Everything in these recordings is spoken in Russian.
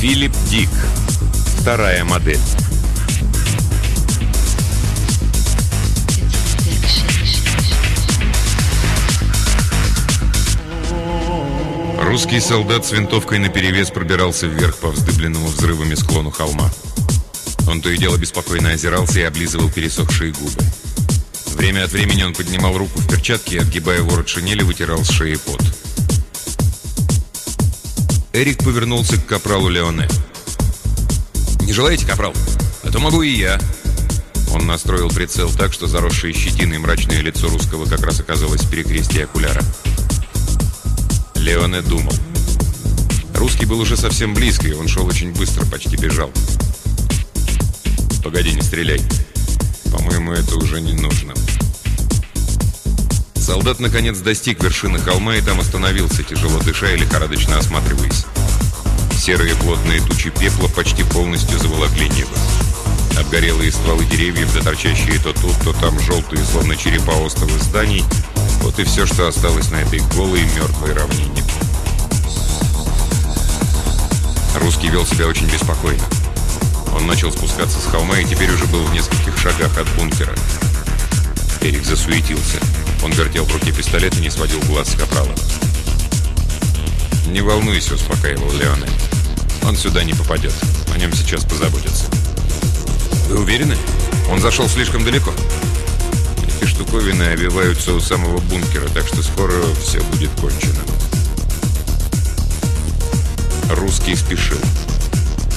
Филипп Дик. Вторая модель. Русский солдат с винтовкой наперевес пробирался вверх по вздыбленному взрывами склону холма. Он то и дело беспокойно озирался и облизывал пересохшие губы. Время от времени он поднимал руку в перчатке и, отгибая ворот шинели, вытирал с шеи пот. Эрик повернулся к капралу Леоне. «Не желаете, капрал? А то могу и я». Он настроил прицел так, что заросшее щетиной мрачное лицо русского как раз оказалось в перекрестии окуляра. Леоне думал. Русский был уже совсем близко, и он шел очень быстро, почти бежал. «Погоди, не стреляй. По-моему, это уже не нужно». Солдат, наконец, достиг вершины холма и там остановился, тяжело дыша и лихорадочно осматриваясь. Серые плотные тучи пепла почти полностью заволокли небо. Обгорелые стволы деревьев, да торчащие то тут, то там желтые, словно черепа остовы зданий, вот и все, что осталось на этой голой мертвой равнине. Русский вел себя очень беспокойно. Он начал спускаться с холма и теперь уже был в нескольких шагах от бункера. Эрик засуетился. Он вертел в руке пистолет и не сводил глаз с капрала. «Не волнуйся», — успокаивал Леонель. «Он сюда не попадет. О нем сейчас позаботятся». «Вы уверены? Он зашел слишком далеко?» Эти штуковины обиваются у самого бункера, так что скоро все будет кончено. Русский спешил.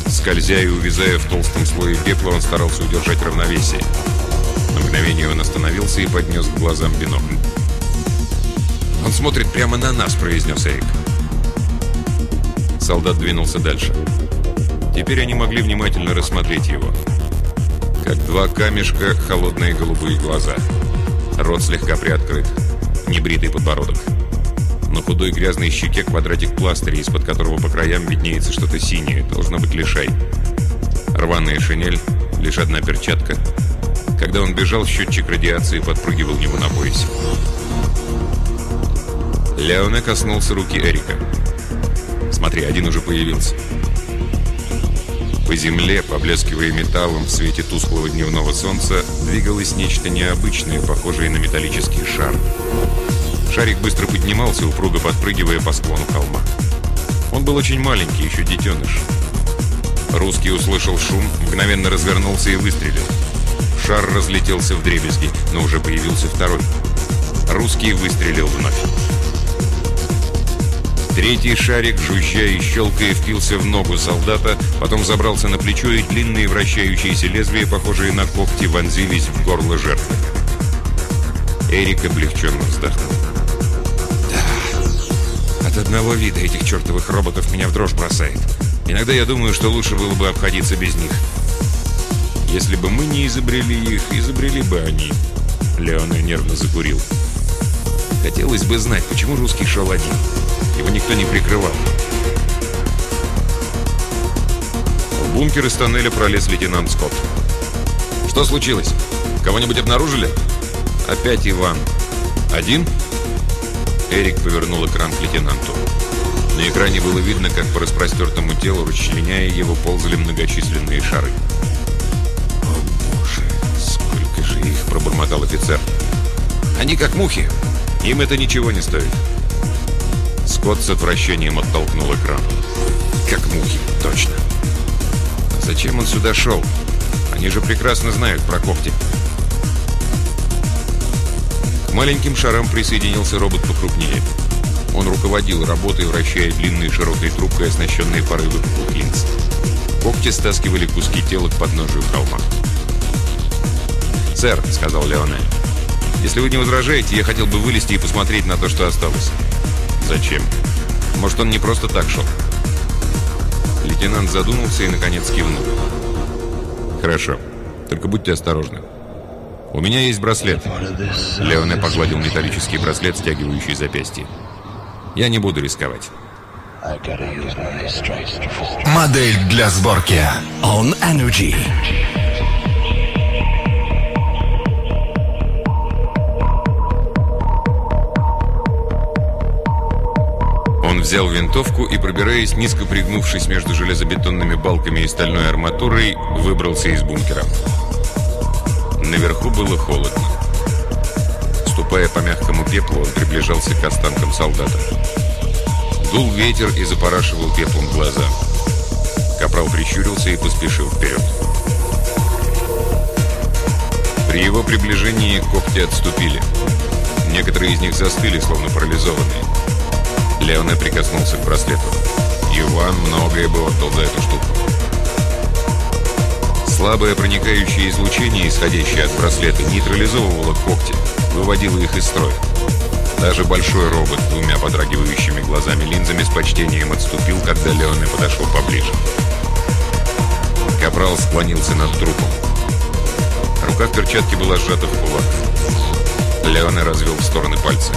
Скользя и увязая в толстом слое пепла, он старался удержать равновесие. На мгновение он остановился и поднес к глазам бинокль. «Он смотрит прямо на нас», — произнес Эрик. Солдат двинулся дальше. Теперь они могли внимательно рассмотреть его. Как два камешка, холодные голубые глаза. Рот слегка приоткрыт. Небритый подбородок. На худой грязной щеке квадратик пластыря, из-под которого по краям виднеется что-то синее. Должно быть лишай. Рваная шинель, лишь одна перчатка — когда он бежал, счетчик радиации подпрыгивал него на поясе. Леоне коснулся руки Эрика. «Смотри, один уже появился». По земле, поблескивая металлом в свете тусклого дневного солнца, двигалось нечто необычное, похожее на металлический шар. Шарик быстро поднимался, упруго подпрыгивая по склону холма. Он был очень маленький, еще детеныш. Русский услышал шум, мгновенно развернулся и выстрелил. Шар разлетелся в дребезги, но уже появился второй. Русский выстрелил вновь. Третий шарик, жужжа и щелкая, впился в ногу солдата, потом забрался на плечо, и длинные вращающиеся лезвия, похожие на когти, вонзились в горло жертвы. Эрик облегченно вздохнул. «Да, от одного вида этих чертовых роботов меня в дрожь бросает. Иногда я думаю, что лучше было бы обходиться без них». Если бы мы не изобрели их, изобрели бы они. Леона нервно закурил. Хотелось бы знать, почему русский шел один. Его никто не прикрывал. В бункер из тоннеля пролез лейтенант Скотт. «Что случилось? Кого-нибудь обнаружили?» «Опять Иван. Один?» Эрик повернул экран к лейтенанту. На экране было видно, как по распростертому телу, расчленяя его, ползали многочисленные шары. Офицер. «Они как мухи. Им это ничего не стоит». Скотт с отвращением оттолкнул экран. «Как мухи, точно. Зачем он сюда шел? Они же прекрасно знают про когти». К маленьким шарам присоединился робот покрупнее. Он руководил работой, вращая длинной широкой трубкой, оснащенной парой выпуклых линз. Когти стаскивали куски тела к подножию холма. «Сэр», — сказал Леоне, — «если вы не возражаете, я хотел бы вылезти и посмотреть на то, что осталось». «Зачем? Может, он не просто так шел?» Лейтенант задумался и, наконец, кивнул. «Хорошо. Только будьте осторожны. У меня есть браслет». Леоне погладил металлический браслет, стягивающий запястье. «Я не буду рисковать». Модель для сборки On Energy. Он взял винтовку и, пробираясь, низко пригнувшись между железобетонными балками и стальной арматурой, выбрался из бункера. Наверху было холодно. Ступая по мягкому пеплу, он приближался к останкам солдата. Дул ветер и запорашивал пеплом глаза. Капрал прищурился и поспешил вперед. При его приближении когти отступили. Некоторые из них застыли, словно парализованные. Леоне прикоснулся к браслету. Иван многое бы отдал за эту штуку. Слабое проникающее излучение, исходящее от браслета, нейтрализовывало когти, выводило их из строя. Даже большой робот с двумя подрагивающими глазами-линзами с почтением отступил, когда Леоне подошел поближе. Капрал склонился над трупом. Рука в перчатке была сжата в кулак. Леоне развел в стороны пальцы.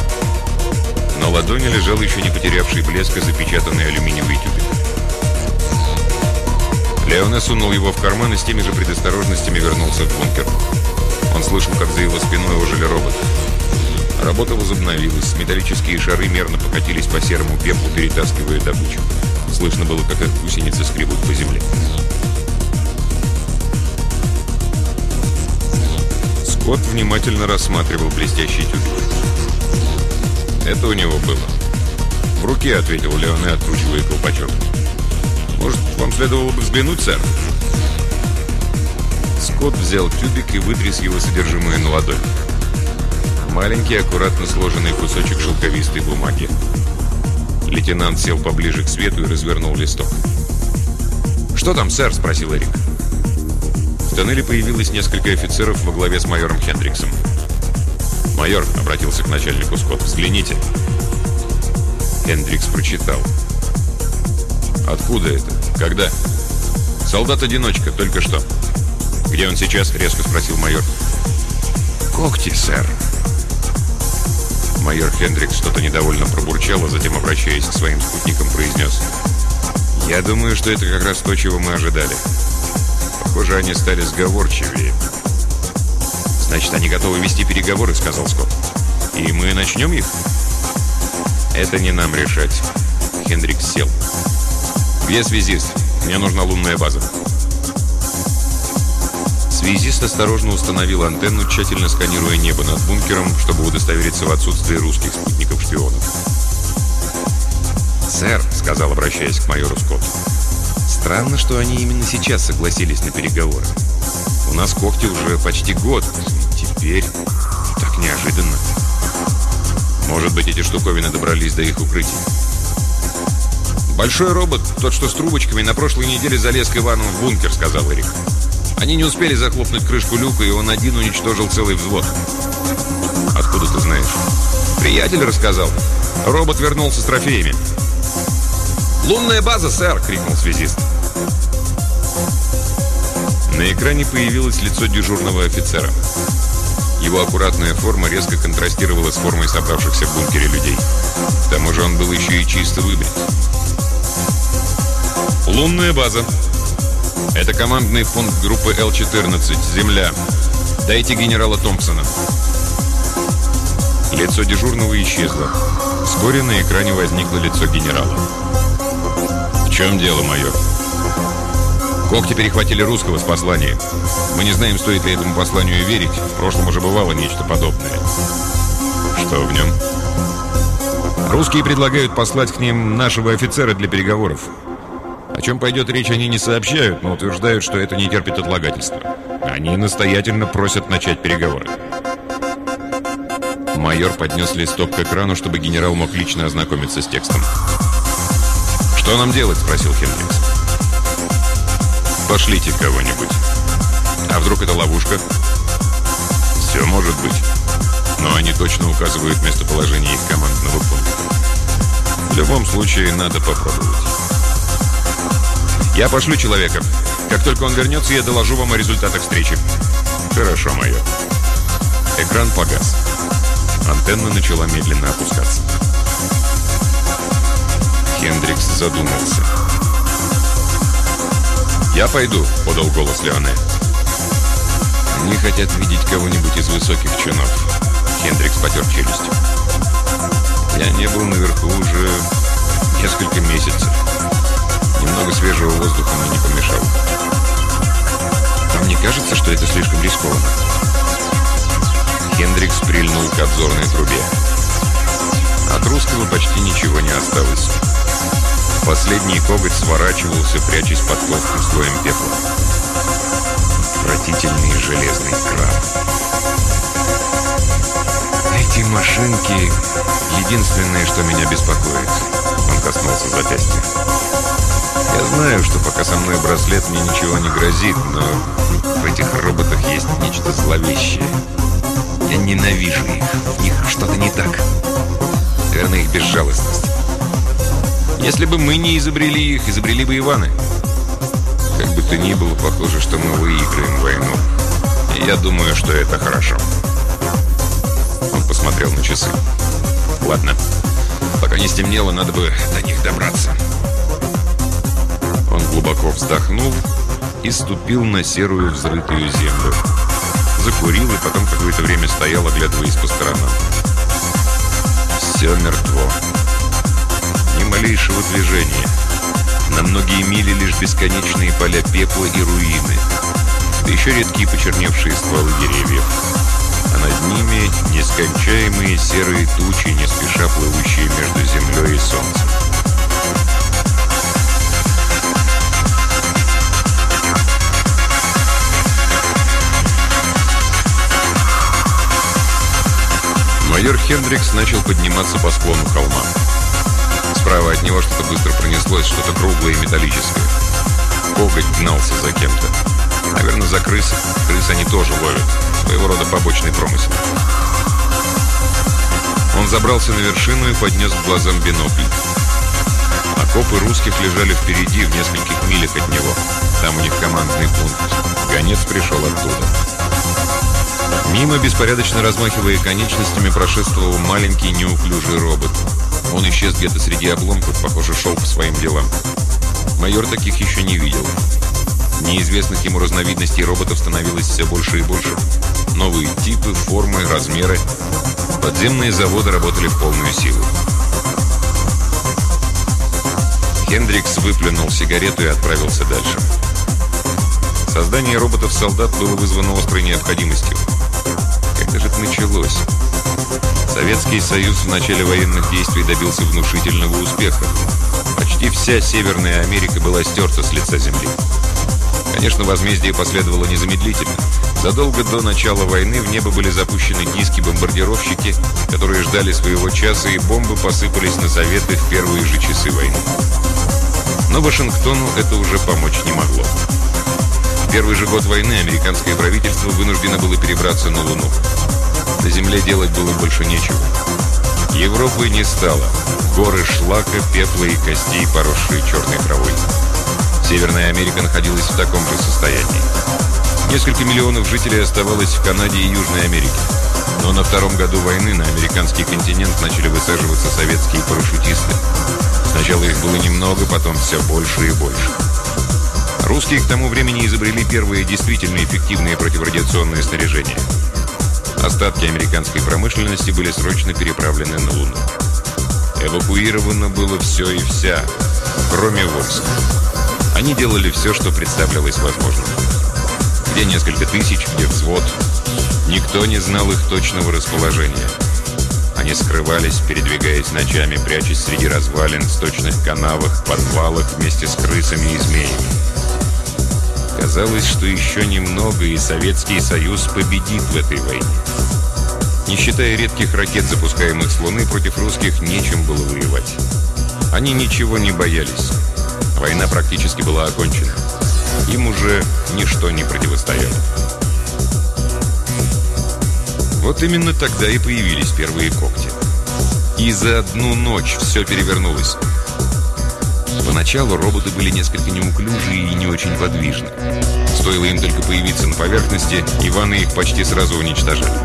На ладони лежал еще не потерявший блеска запечатанный алюминиевый тюбик. Леоне сунул его в карман и с теми же предосторожностями вернулся в бункер. Он слышал, как за его спиной ожили роботы. Работа возобновилась, металлические шары мерно покатились по серому пеплу, перетаскивая добычу. Слышно было, как их гусеницы скребут по земле. Скотт внимательно рассматривал блестящий тюбик. Это у него было. В руке, ответил Леоне, откручивая колпачок. Может, вам следовало бы взглянуть, сэр? Скотт взял тюбик и вытряс его содержимое на ладонь. Маленький, аккуратно сложенный кусочек шелковистой бумаги. Лейтенант сел поближе к свету и развернул листок. «Что там, сэр?» – спросил Эрик. В тоннеле появилось несколько офицеров во главе с майором Хендриксом. «Майор», — обратился к начальнику Скотт, — «взгляните». Хендрикс прочитал. «Откуда это? Когда?» «Солдат-одиночка, только что». «Где он сейчас?» — резко спросил майор. «Когти, сэр». Майор Хендрикс что-то недовольно пробурчал, а затем, обращаясь к своим спутникам, произнес. «Я думаю, что это как раз то, чего мы ожидали. Похоже, они стали сговорчивее». «Значит, они готовы вести переговоры», — сказал Скотт. «И мы начнем их?» «Это не нам решать». Хендрикс сел. «Где связист? Мне нужна лунная база». Связист осторожно установил антенну, тщательно сканируя небо над бункером, чтобы удостовериться в отсутствии русских спутников-шпионов. «Сэр», — сказал, обращаясь к майору Скотту, — «странно, что они именно сейчас согласились на переговоры. У нас когти уже почти год, теперь так неожиданно. Может быть, эти штуковины добрались до их укрытий. «Большой робот, тот, что с трубочками, на прошлой неделе залез к Ивану в бункер», — сказал Эрик. Они не успели захлопнуть крышку люка, и он один уничтожил целый взвод. «Откуда ты знаешь?» «Приятель рассказал. Робот вернулся с трофеями». «Лунная база, сэр!» — крикнул связист. На экране появилось лицо дежурного офицера. Его аккуратная форма резко контрастировала с формой собравшихся в бункере людей. К тому же он был еще и чисто выбрит. Лунная база. Это командный пункт группы Л-14. Земля. Дайте генерала Томпсона. Лицо дежурного исчезло. Вскоре на экране возникло лицо генерала. «В чем дело, майор?» Когти перехватили русского с посланием. Мы не знаем, стоит ли этому посланию верить. В прошлом уже бывало нечто подобное. Что в нем? Русские предлагают послать к ним нашего офицера для переговоров. О чем пойдет речь, они не сообщают, но утверждают, что это не терпит отлагательства. Они настоятельно просят начать переговоры. Майор поднес листок к экрану, чтобы генерал мог лично ознакомиться с текстом. «Что нам делать?» – спросил Хендрикс. Пошлите кого-нибудь. А вдруг это ловушка? Все может быть. Но они точно указывают местоположение их командного пункта. В любом случае, надо попробовать. Я пошлю человека. Как только он вернется, я доложу вам о результатах встречи. Хорошо, майор. Экран погас. Антенна начала медленно опускаться. Хендрикс задумался. «Я пойду», — подал голос Леоне. «Они хотят видеть кого-нибудь из высоких чинов». Хендрикс потер челюсть. «Я не был наверху уже... несколько месяцев. Немного свежего воздуха мне не помешало. Вам не кажется, что это слишком рискованно? Хендрикс прильнул к обзорной трубе. От русского почти ничего не осталось. Последний коготь сворачивался, прячась под толстым слоем пепла. Отвратительный железный краб. Эти машинки — единственное, что меня беспокоит. Он коснулся запястья. Я знаю, что пока со мной браслет, мне ничего не грозит, но в этих роботах есть нечто зловещее. Я ненавижу их. В них что-то не так. Наверное, их безжалостность. Если бы мы не изобрели их, изобрели бы Иваны. Как бы то ни было, похоже, что мы выиграем войну. Я думаю, что это хорошо. Он посмотрел на часы. Ладно. Пока не стемнело, надо бы до них добраться. Он глубоко вздохнул и ступил на серую взрытую землю. Закурил и потом какое-то время стоял, оглядываясь по сторонам. Все мертво малейшего движения. На многие мили лишь бесконечные поля пепла и руины. Да еще редкие почерневшие стволы деревьев. А над ними нескончаемые серые тучи, не спеша плывущие между землей и солнцем. Майор Хендрикс начал подниматься по склону холма. Справа от него что-то быстро пронеслось, что-то круглое и металлическое. Коготь гнался за кем-то. Наверное, за крысы. Крыс они тоже ловят. Своего рода побочный промысел. Он забрался на вершину и поднес к глазам бинокль. Окопы русских лежали впереди, в нескольких милях от него. Там у них командный пункт. Гонец пришел оттуда. Мимо, беспорядочно размахивая конечностями, прошествовал маленький неуклюжий робот. Он исчез где-то среди обломков, похоже, шел по своим делам. Майор таких еще не видел. Неизвестных ему разновидностей роботов становилось все больше и больше. Новые типы, формы, размеры. Подземные заводы работали в полную силу. Хендрикс выплюнул сигарету и отправился дальше. Создание роботов-солдат было вызвано острой необходимостью. Когда же это началось? Советский Союз в начале военных действий добился внушительного успеха. Почти вся Северная Америка была стерта с лица земли. Конечно, возмездие последовало незамедлительно. Задолго до начала войны в небо были запущены диски-бомбардировщики, которые ждали своего часа, и бомбы посыпались на Советы в первые же часы войны. Но Вашингтону это уже помочь не могло. В первый же год войны американское правительство вынуждено было перебраться на Луну. На земле делать было больше нечего. Европы не стало. Горы шлака, пепла и костей, поросшие черной травой. Северная Америка находилась в таком же состоянии. Несколько миллионов жителей оставалось в Канаде и Южной Америке. Но на втором году войны на американский континент начали высаживаться советские парашютисты. Сначала их было немного, потом все больше и больше. Русские к тому времени изобрели первые действительно эффективные противорадиационные снаряжения – Остатки американской промышленности были срочно переправлены на Луну. Эвакуировано было все и вся, кроме войск. Они делали все, что представлялось возможным. Где несколько тысяч, где взвод. Никто не знал их точного расположения. Они скрывались, передвигаясь ночами, прячась среди развалин, сточных канавах, подвалах вместе с крысами и змеями. Казалось, что еще немного, и Советский Союз победит в этой войне. Не считая редких ракет, запускаемых с Луны, против русских нечем было воевать. Они ничего не боялись. Война практически была окончена. Им уже ничто не противостояло. Вот именно тогда и появились первые когти. И за одну ночь все перевернулось. Поначалу роботы были несколько неуклюжие и не очень подвижны. Стоило им только появиться на поверхности, Иваны их почти сразу уничтожали.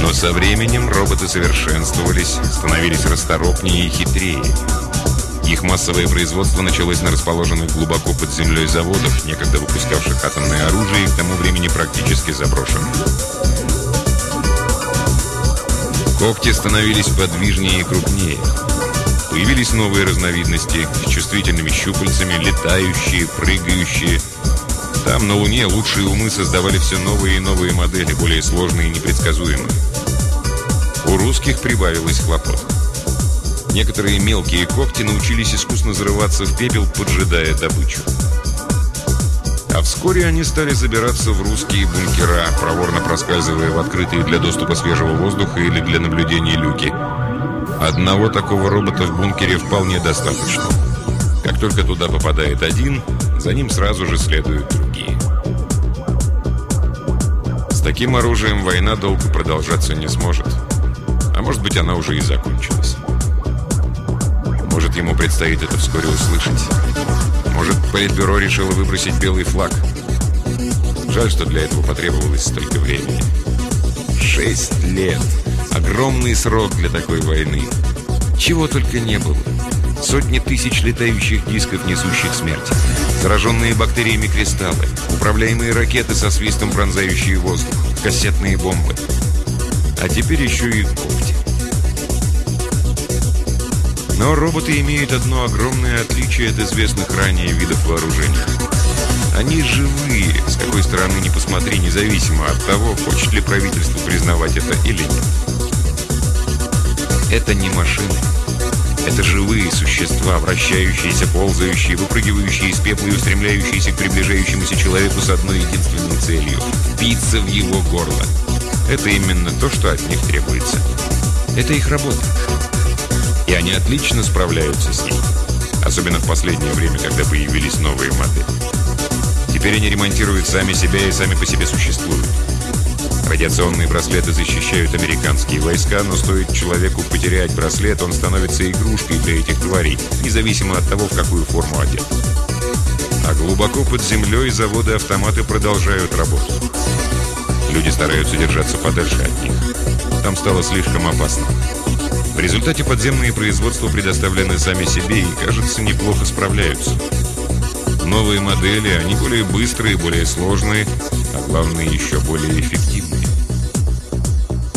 Но со временем роботы совершенствовались, становились расторопнее и хитрее. Их массовое производство началось на расположенных глубоко под землей заводах, некогда выпускавших атомное оружие и к тому времени практически заброшенных. Когти становились подвижнее и крупнее. Появились новые разновидности с чувствительными щупальцами, летающие, прыгающие. Там, на Луне, лучшие умы создавали все новые и новые модели, более сложные и непредсказуемые. У русских прибавилось хлопот. Некоторые мелкие когти научились искусно зарываться в пепел, поджидая добычу. А вскоре они стали забираться в русские бункера, проворно проскальзывая в открытые для доступа свежего воздуха или для наблюдения люки. Одного такого робота в бункере вполне достаточно. Как только туда попадает один, за ним сразу же следуют другие. С таким оружием война долго продолжаться не сможет. А может быть, она уже и закончилась. Может, ему предстоит это вскоре услышать. Может, Политбюро решило выбросить белый флаг. Жаль, что для этого потребовалось столько времени. Шесть лет. Огромный срок для такой войны. Чего только не было. Сотни тысяч летающих дисков, несущих смерть. Зараженные бактериями кристаллы. Управляемые ракеты со свистом пронзающие воздух. Кассетные бомбы. А теперь еще и когти. Но роботы имеют одно огромное отличие от известных ранее видов вооружения. Они живые, с какой стороны ни посмотри, независимо от того, хочет ли правительство признавать это или нет. Это не машины. Это живые существа, вращающиеся, ползающие, выпрыгивающие из пепла и устремляющиеся к приближающемуся человеку с одной единственной целью – впиться в его горло. Это именно то, что от них требуется. Это их работа. И они отлично справляются с ней. Особенно в последнее время, когда появились новые модели. Теперь они ремонтируют сами себя и сами по себе существуют. Радиационные браслеты защищают американские войска, но стоит человеку потерять браслет, он становится игрушкой для этих тварей, независимо от того, в какую форму одет. А глубоко под землей заводы-автоматы продолжают работу. Люди стараются держаться подальше от них. Там стало слишком опасно. В результате подземные производства предоставлены сами себе и, кажется, неплохо справляются. Новые модели, они более быстрые, более сложные, а главное, еще более эффективные.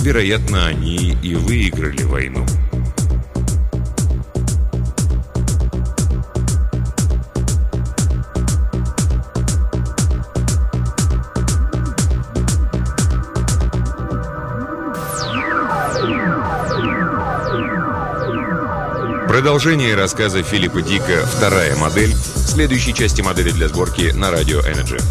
Вероятно, они и выиграли войну. Продолжение рассказа Филиппа Дика «Вторая модель» в следующей части модели для сборки на радио Energy.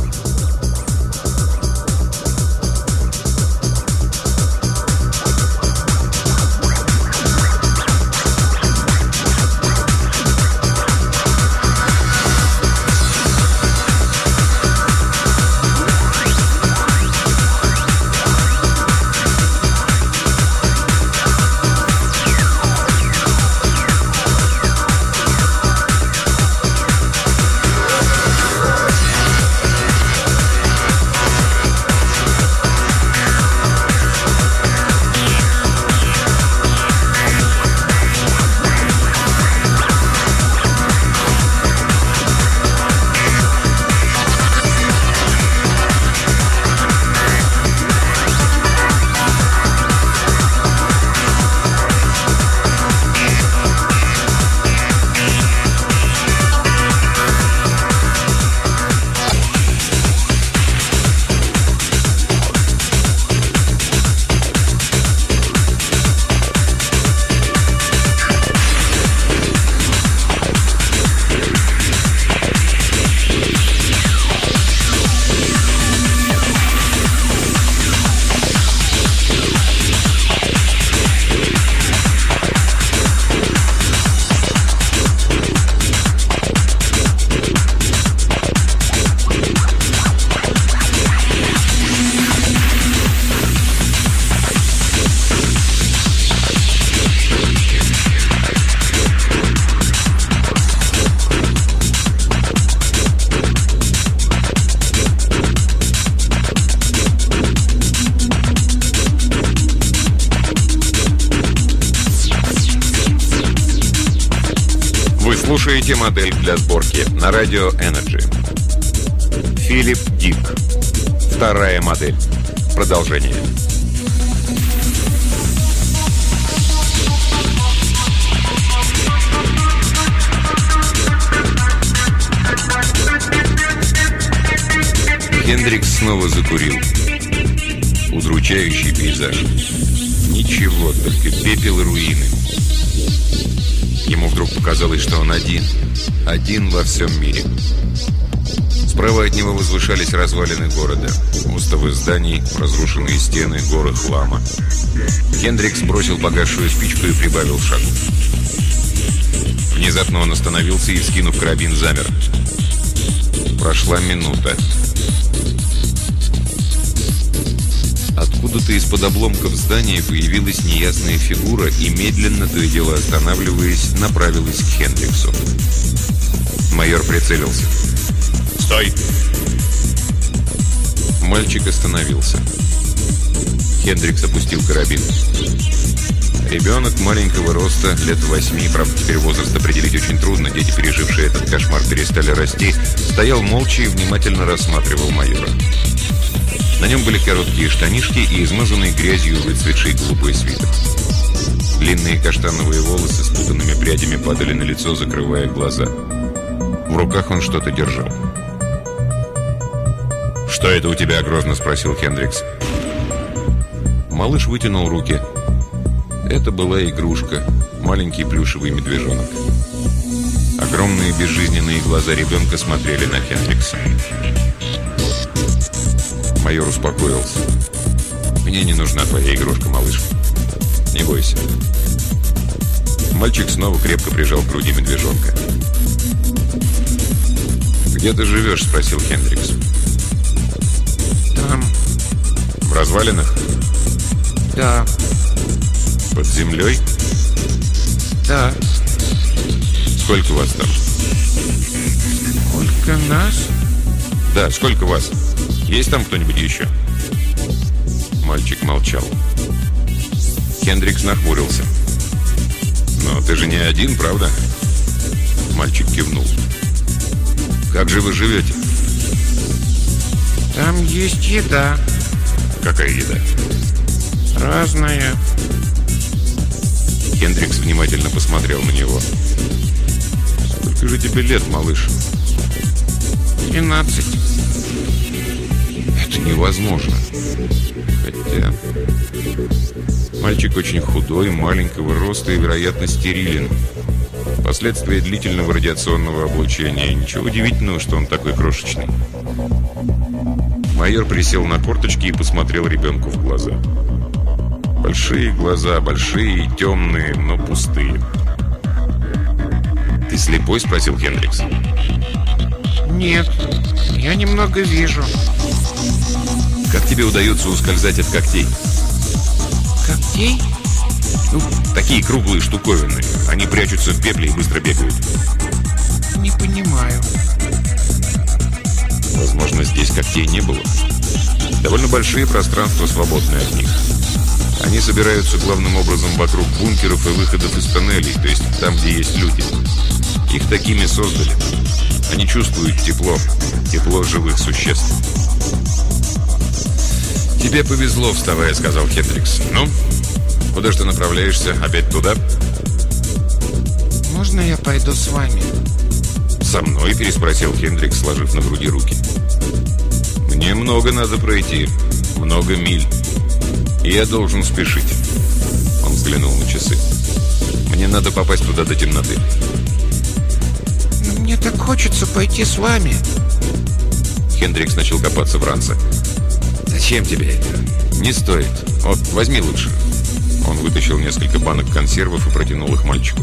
Ищите модель для сборки на радио Energy. Филипп Дик. Вторая модель. Продолжение. Хендрик снова закурил. Удручающий пейзаж. Ничего, только пепел и руины. Вдруг показалось, что он один. Один во всем мире. Справа от него возвышались развалины города. Остовы зданий, разрушенные стены, горы хлама. Хендрикс бросил погасшую спичку и прибавил шагу. Внезапно он остановился и, скинув карабин, замер. Прошла минута. Откуда-то из-под обломков здания появилась неясная фигура и, медленно, то и дело останавливаясь, направилась к Хендриксу. Майор прицелился. «Стой!» Мальчик остановился. Хендрикс опустил карабин. Ребенок маленького роста, лет восьми, правда, теперь возраст определить очень трудно, дети, пережившие этот кошмар, перестали расти, стоял молча и внимательно рассматривал майора. На нем были короткие штанишки и измазанный грязью выцветший голубой свитер. Длинные каштановые волосы с путанными прядями падали на лицо, закрывая глаза. В руках он что-то держал. «Что это у тебя?» – грозно спросил Хендрикс. Малыш вытянул руки. Это была игрушка, маленький плюшевый медвежонок. Огромные безжизненные глаза ребенка смотрели на Хендрикса. Майор успокоился. «Мне не нужна твоя игрушка, малыш. Не бойся». Мальчик снова крепко прижал к груди медвежонка. «Где ты живешь?» – спросил Хендрикс. «Там». «В развалинах?» «Да». «Под землей?» «Да». «Сколько вас там?» «Сколько нас?» «Да, сколько вас? Есть там кто-нибудь еще?» Мальчик молчал. Хендрикс нахмурился. «Но ты же не один, правда?» Мальчик кивнул. «Как же вы живете?» «Там есть еда. «Какая еда?» Разная. Хендрикс внимательно посмотрел на него. «Сколько же тебе лет, малыш?» Двенадцать. Невозможно. Хотя... Мальчик очень худой, маленького роста и, вероятно, стерилен. Последствия длительного радиационного облучения. Ничего удивительного, что он такой крошечный. Майор присел на корточки и посмотрел ребенку в глаза. Большие глаза, большие и темные, но пустые. «Ты слепой?» – спросил Хендрикс. Нет, я немного вижу. «Как тебе удается ускользать от когтей?» Когтей? Ну, такие круглые штуковины. Они прячутся в пепле и быстро бегают. Не понимаю. Возможно, здесь когтей не было. Довольно большие пространства свободны от них. Они собираются главным образом вокруг бункеров и выходов из тоннелей, то есть там, где есть люди. Их такими создали. Они чувствуют тепло, тепло живых существ. «Тебе повезло, вставая», — сказал Хендрикс. «Ну, куда же ты направляешься? Опять туда?» Можно я пойду с вами? «Со мной?» – переспросил Хендрикс, сложив на груди руки. «Мне много надо пройти. Много миль. И я должен спешить». Он взглянул на часы. «Мне надо попасть туда до темноты». Но мне так хочется пойти с вами. Хендрикс начал копаться в ранце. «Зачем тебе это? Не стоит. Вот, возьми лучше». Он вытащил несколько банок консервов и протянул их мальчику.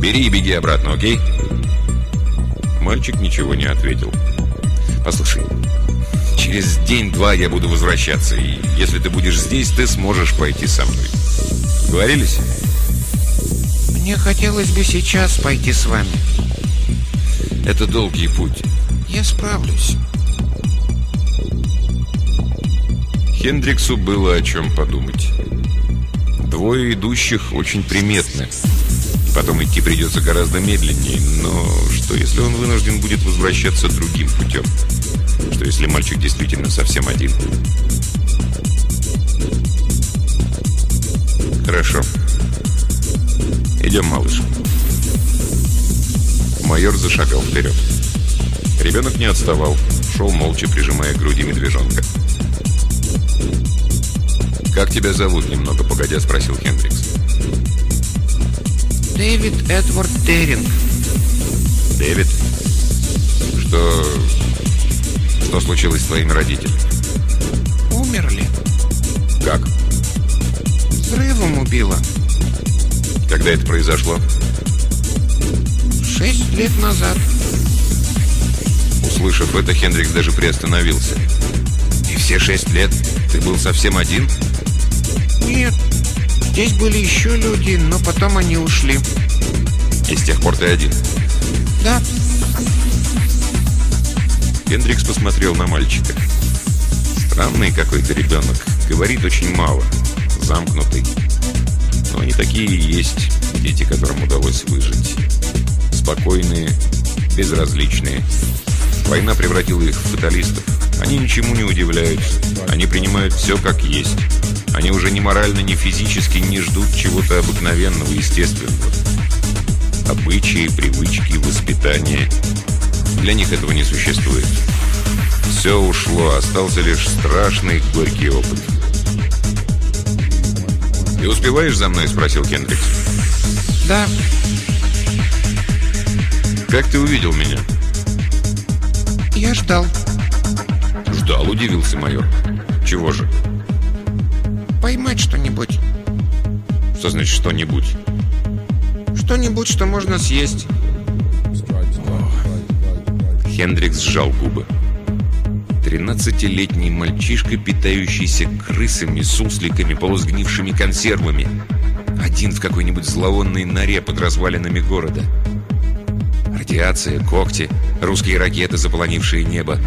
«Бери и беги обратно, окей?» Мальчик ничего не ответил. «Послушай, через день-два я буду возвращаться, и если ты будешь здесь, ты сможешь пойти со мной. Договорились?» Мне хотелось бы сейчас пойти с вами. Это долгий путь. Я справлюсь. Хендриксу было о чем подумать. Двое идущих очень приметны. Потом идти придется гораздо медленнее. Но что, если он вынужден будет возвращаться другим путем? Что, если мальчик действительно совсем один? Хорошо. Идем, малыш. Майор зашагал вперед. Ребенок не отставал. Шел молча, прижимая к груди медвежонка. «Как тебя зовут?» – немного погодя спросил Хендрикс. Дэвид Эдвард Деринг. «Дэвид? Что... что случилось с твоими родителями?» Умерли. «Как? Взрывом убило. Когда это произошло?» Шесть лет назад. Услышав это, Хендрикс даже приостановился. «И все шесть лет ты был совсем один?» Нет, здесь были еще люди, но потом они ушли. «И с тех пор ты один?» Да, Хендрикс посмотрел на мальчика. Странный какой-то ребенок. Говорит очень мало. Замкнутый. Но они такие и есть, дети, которым удалось выжить. Спокойные, безразличные. Война превратила их в фаталистов. Они ничему не удивляются. Они принимают все как есть. Они уже ни морально, ни физически не ждут чего-то обыкновенного, естественного. Обычаи, привычки, воспитание. Для них этого не существует. Все ушло, остался лишь страшный горький опыт. «Ты успеваешь за мной?» – спросил Кендрикс. да. «Как ты увидел меня?» Я ждал. «Ждал», – удивился майор. «Чего же?» «Что значит что-нибудь?» Что-нибудь, что можно съесть. Хендрикс сжал губы. Тринадцатилетний мальчишка, питающийся крысами, сусликами, полусгнившими консервами. Один в какой-нибудь зловонной норе под развалинами города. Радиация, когти, русские ракеты, заполонившие небо.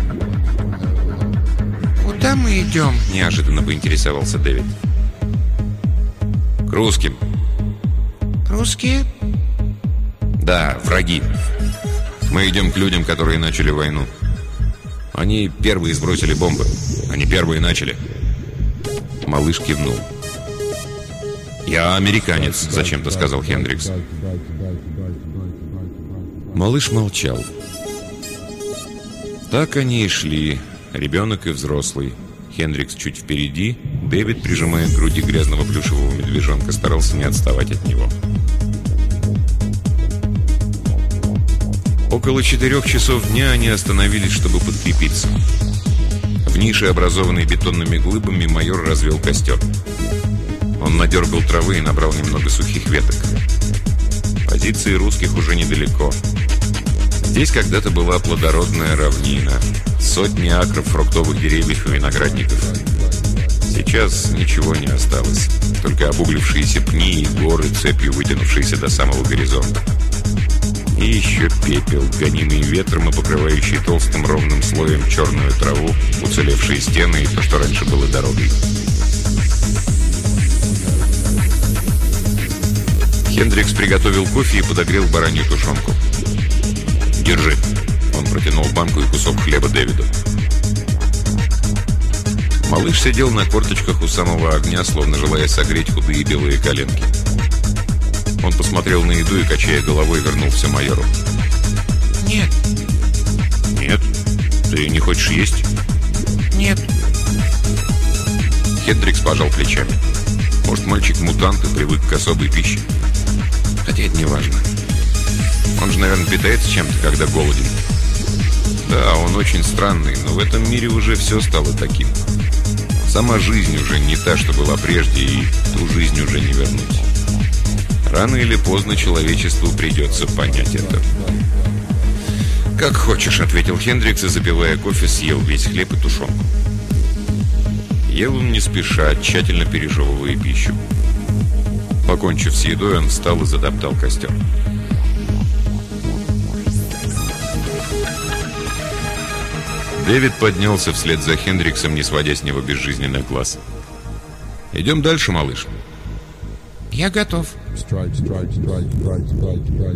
Куда мы идем? Неожиданно поинтересовался Дэвид. К русским. Русские? Да, враги. Мы идем к людям, которые начали войну. Они первые сбросили бомбы. Они первые начали. Малыш кивнул. «Я американец», — зачем-то сказал Хендрикс. Малыш молчал. Так они и шли, ребенок и взрослый. Хендрикс чуть впереди, Дэвид, прижимая к груди грязного плюшевого медвежонка, старался не отставать от него. Около четырех часов дня они остановились, чтобы подкрепиться. В нише, образованной бетонными глыбами, майор развел костер. Он надергал травы и набрал немного сухих веток. Позиции русских уже недалеко. Здесь когда-то была плодородная равнина. Сотни акров фруктовых деревьев и виноградников. Сейчас ничего не осталось. Только обуглившиеся пни и горы, цепью вытянувшиеся до самого горизонта. И еще пепел, гонимый ветром и покрывающий толстым ровным слоем черную траву, уцелевшие стены и то, что раньше было дорогой. Хендрикс приготовил кофе и подогрел баранью тушенку. «Держи!» Он протянул банку и кусок хлеба Дэвиду. Малыш сидел на корточках у самого огня, словно желая согреть худые белые коленки. Он посмотрел на еду и, качая головой, вернулся майору. Нет, «Нет? Ты не хочешь есть?» нет. Хендрикс пожал плечами. «Может, мальчик мутант и привык к особой пище?» «Хотя это не важно. Он же, наверное, питается чем-то, когда голоден». «Да, он очень странный, но в этом мире уже все стало таким. Сама жизнь уже не та, что была прежде, и ту жизнь уже не вернуть». Рано или поздно человечеству придется понять это. «Как хочешь», — ответил Хендрикс и, запивая кофе, съел весь хлеб и тушенку. Ел он не спеша, тщательно пережевывая пищу. Покончив с едой, он встал и затоптал костер. Дэвид поднялся вслед за Хендриксом, не сводя с него безжизненных глаз. «Идем дальше, малыш». Я готов.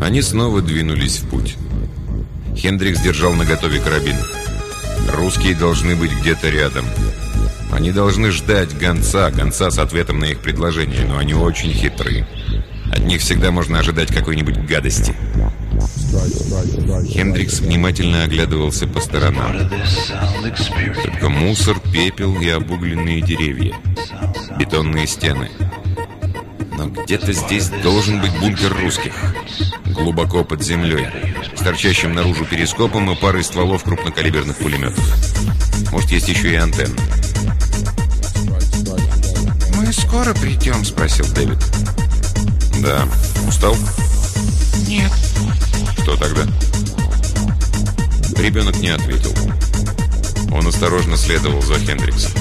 Они снова двинулись в путь. Хендрикс держал наготове карабин. Русские должны быть где-то рядом. Они должны ждать гонца, гонца с ответом на их предложение, но они очень хитры. От них всегда можно ожидать какой-нибудь гадости. Хендрикс внимательно оглядывался по сторонам. Только мусор, пепел и обугленные деревья. Бетонные стены. Но где-то здесь должен быть бункер русских. Глубоко под землей. С торчащим наружу перископом и парой стволов крупнокалиберных пулеметов. Может, есть еще и антенны. «Мы скоро придем?» – спросил Дэвид. «Да. Устал?» «Нет». «Что тогда?» Ребенок не ответил. Он осторожно следовал за Хендриксом.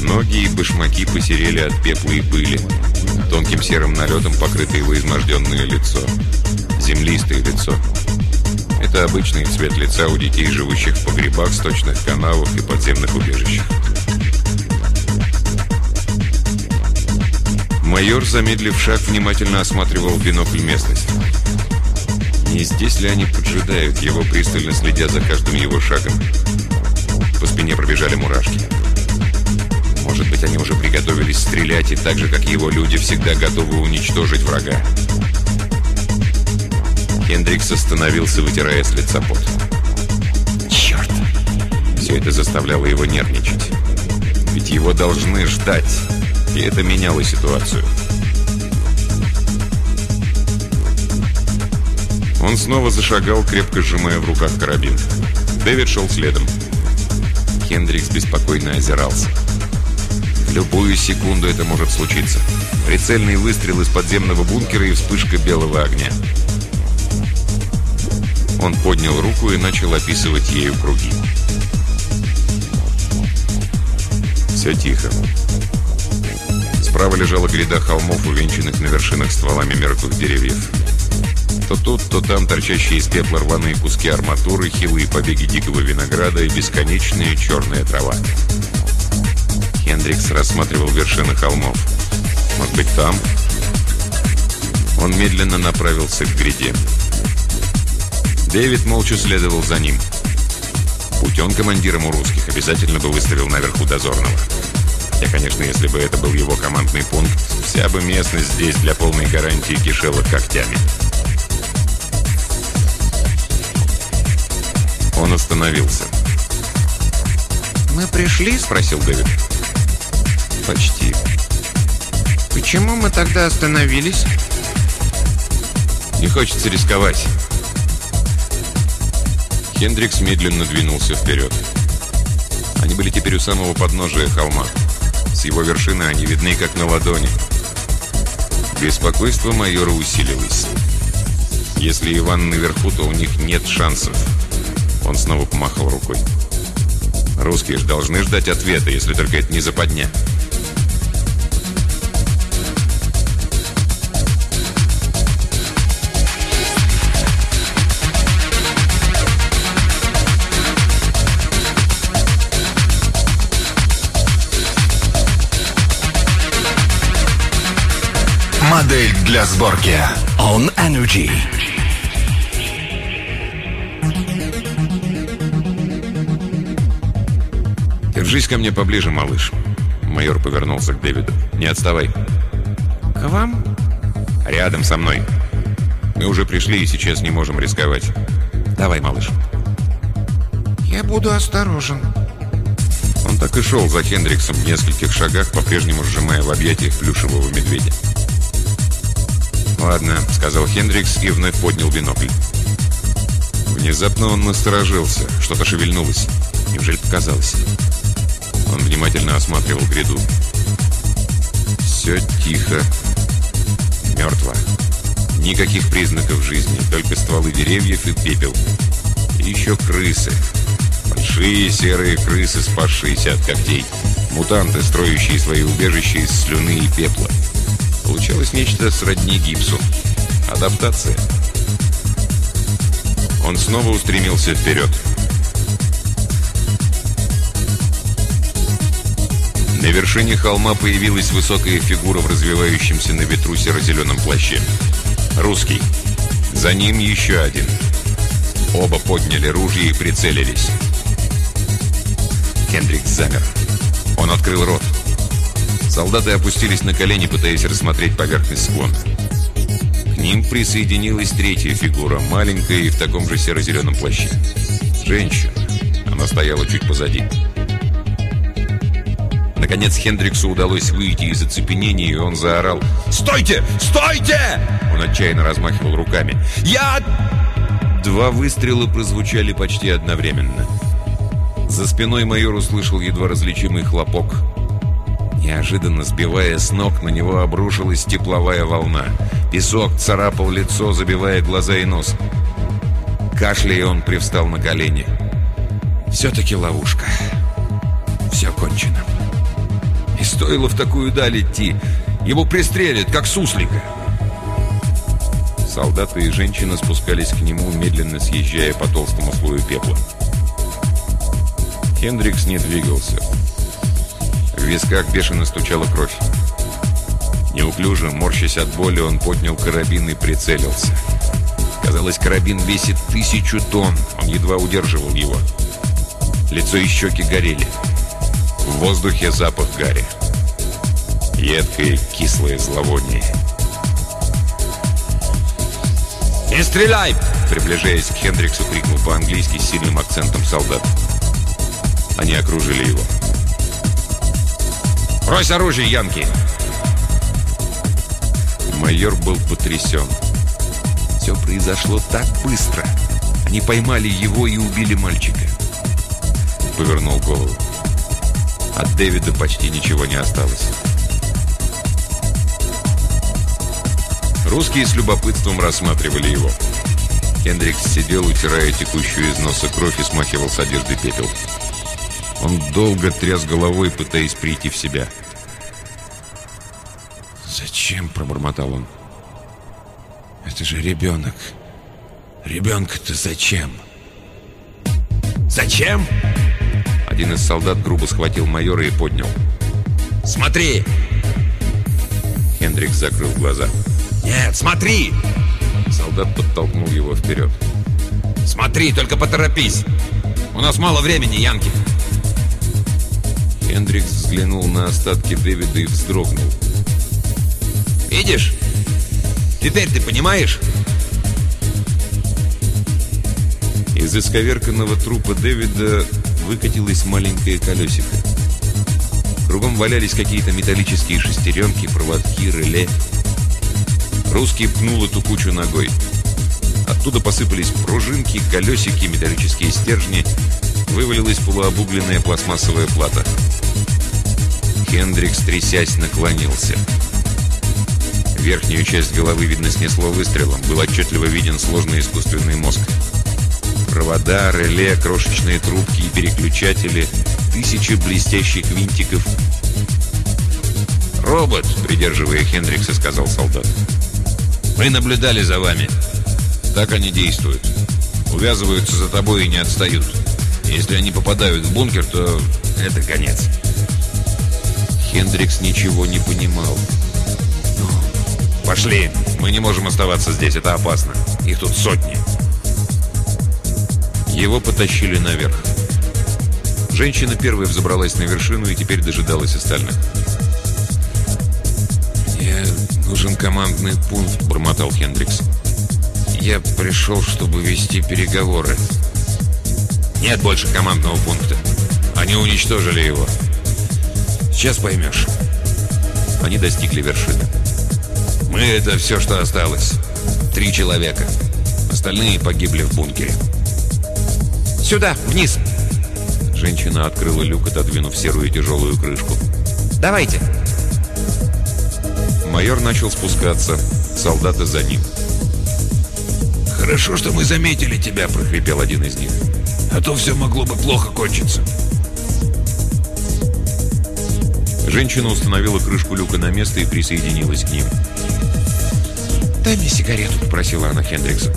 Ноги и башмаки посерели от пепла и пыли. Тонким серым налетом покрыто его изможденное лицо. Землистое лицо. Это обычный цвет лица у детей, живущих в погребах, сточных канавах и подземных убежищах. Майор, замедлив шаг, внимательно осматривал бинокль местность. Не здесь ли они поджидают его, пристально следя за каждым его шагом? По спине пробежали мурашки. Может быть, они уже приготовились стрелять, и так же, как его люди, всегда готовы уничтожить врага. Хендрикс остановился, вытирая с лица пот. Черт! Все это заставляло его нервничать. Ведь его должны ждать. И это меняло ситуацию. Он снова зашагал, крепко сжимая в руках карабин. Дэвид шел следом. Хендрикс беспокойно озирался любую секунду это может случиться. Прицельный выстрел из подземного бункера и вспышка белого огня. Он поднял руку и начал описывать ею круги. Все тихо. Справа лежала гряда холмов, увенчанных на вершинах стволами мертвых деревьев. То тут, то там торчащие из пепла рваные куски арматуры, хилые побеги дикого винограда и бесконечная черная трава. Хендрикс рассматривал вершины холмов. Может быть, там? Он медленно направился к гряде. Дэвид молча следовал за ним. Будь он командиром у русских, обязательно бы выставил наверху дозорного. Хотя, конечно, если бы это был его командный пункт, вся бы местность здесь для полной гарантии кишела когтями. Он остановился. «Мы пришли?» – спросил Дэвид. Почти. Почему мы тогда остановились? Не хочется рисковать. Хендрикс медленно двинулся вперед. Они были теперь у самого подножия холма. С его вершины они видны, как на ладони. Беспокойство майора усилилось. Если Иван наверху, то у них нет шансов. Он снова помахал рукой. Русские же должны ждать ответа, если только это не западня. Модель для сборки. On Energy. Держись ко мне поближе, малыш. Майор повернулся к Дэвиду. Не отставай. К вам? Рядом со мной. Мы уже пришли и сейчас не можем рисковать. Давай, малыш. Я буду осторожен. Он так и шел за Хендриксом в нескольких шагах, по-прежнему сжимая в объятиях плюшевого медведя. «Ладно», — сказал Хендрикс и вновь поднял бинокль. Внезапно он насторожился. Что-то шевельнулось. Неужели показалось? Он внимательно осматривал гряду. Все тихо. Мертво. Никаких признаков жизни, только стволы деревьев и пепел. И еще крысы. Большие серые крысы, спасшиеся от когтей. Мутанты, строящие свои убежища из слюны и пепла. Получалось нечто сродни гипсу. Адаптация. Он снова устремился вперед. На вершине холма появилась высокая фигура в развивающемся на ветру серо-зеленом плаще. Русский. За ним еще один. Оба подняли ружья и прицелились. Хендрикс замер. Он открыл рот. Солдаты опустились на колени, пытаясь рассмотреть поверхность склона. К ним присоединилась третья фигура, маленькая и в таком же серо-зеленом плаще. Женщина. Она стояла чуть позади. Наконец Хендриксу удалось выйти из оцепенения, и он заорал «Стойте! Стойте!» Он отчаянно размахивал руками. «Я...» Два выстрела прозвучали почти одновременно. За спиной майор услышал едва различимый хлопок. Неожиданно, сбивая с ног, на него обрушилась тепловая волна. Песок царапал лицо, забивая глаза и нос. Кашляя, он привстал на колени. «Все-таки ловушка. Все кончено». Стоило в такую даль идти. Его пристрелят, как суслика. Солдаты и женщина спускались к нему, медленно съезжая по толстому слою пепла. Хендрикс не двигался. В висках бешено стучала кровь. Неуклюже, морщась от боли, он поднял карабин и прицелился. Казалось, карабин весит тысячу тонн. Он едва удерживал его. Лицо и щеки горели. В воздухе запах гари. Едкое кислое зловоние. «Не стреляй!» Приближаясь к Хендриксу, крикнул по-английски с сильным акцентом солдат. Они окружили его. «Брось оружие, Янки!» Майор был потрясен. Все произошло так быстро. Они поймали его и убили мальчика. Повернул голову. От Дэвида почти ничего не осталось. Русские с любопытством рассматривали его. Хендрикс сидел, утирая текущую из носа кровь и смахивал с одежды пепел. Он долго тряс головой, пытаясь прийти в себя. «Зачем?» – пробормотал он. «Это же ребенок. Ребенка-то зачем?» «Зачем?» Один из солдат грубо схватил майора и поднял. «Смотри!» Хендрикс закрыл глаза. «Нет, смотри!» Солдат подтолкнул его вперед. «Смотри, только поторопись! У нас мало времени, Янки!» Хендрикс взглянул на остатки Дэвида и вздрогнул. «Видишь? Теперь ты понимаешь?» Из исковерканного трупа Дэвида выкатилось маленькое колесико. Кругом валялись какие-то металлические шестеренки, проводки, реле. Русский пнул эту кучу ногой. Оттуда посыпались пружинки, колесики, металлические стержни. Вывалилась полуобугленная пластмассовая плата. Хендрикс, трясясь, наклонился. Верхнюю часть головы, видно, снесло выстрелом. Был отчетливо виден сложный искусственный мозг. Провода, реле, крошечные трубки и переключатели, тысячи блестящих винтиков. «Робот!» — придерживая Хендрикса, сказал солдат. Мы наблюдали за вами. Так они действуют. Увязываются за тобой и не отстают. Если они попадают в бункер, то это конец. Хендрикс ничего не понимал. «Пошли! Мы не можем оставаться здесь, это опасно. Их тут сотни!» Его потащили наверх. Женщина первой взобралась на вершину и теперь дожидалась остальных. «Нужен командный пункт», — бормотал Хендрикс. «Я пришел, чтобы вести переговоры». «Нет больше командного пункта. Они уничтожили его. Сейчас поймешь». Они достигли вершины. «Мы — это все, что осталось. Три человека. Остальные погибли в бункере». «Сюда, вниз!» Женщина открыла люк, отодвинув серую тяжелую крышку. «Давайте!» Майор начал спускаться. Солдаты за ним. «Хорошо, что мы заметили тебя», — прохрипел один из них. «А то все могло бы плохо кончиться». Женщина установила крышку люка на место и присоединилась к ним. «Дай мне сигарету», — попросила она Хендрикса.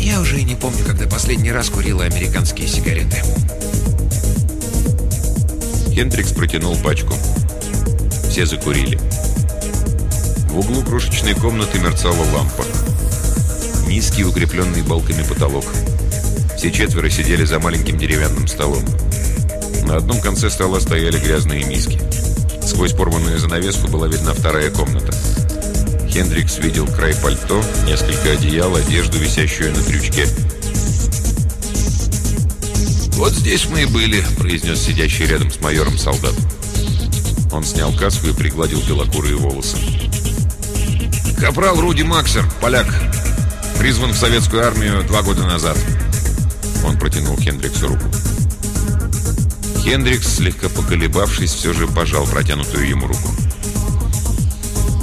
«Я уже и не помню, когда последний раз курила американские сигареты». Хендрикс протянул пачку. Все закурили. В углу крошечной комнаты мерцала лампа. Низкий, укрепленный балками потолок. Все четверо сидели за маленьким деревянным столом. На одном конце стола стояли грязные миски. Сквозь порванную занавеску была видна вторая комната. Хендрикс видел край пальто, несколько одеял, одежду, висящую на крючке. «Вот здесь мы и были», — произнес сидящий рядом с майором солдат. Он снял каску и пригладил белокурые волосы. «Капрал Руди Максер, поляк. Призван в советскую армию два года назад». Он протянул Хендриксу руку. Хендрикс, слегка поколебавшись, все же пожал протянутую ему руку.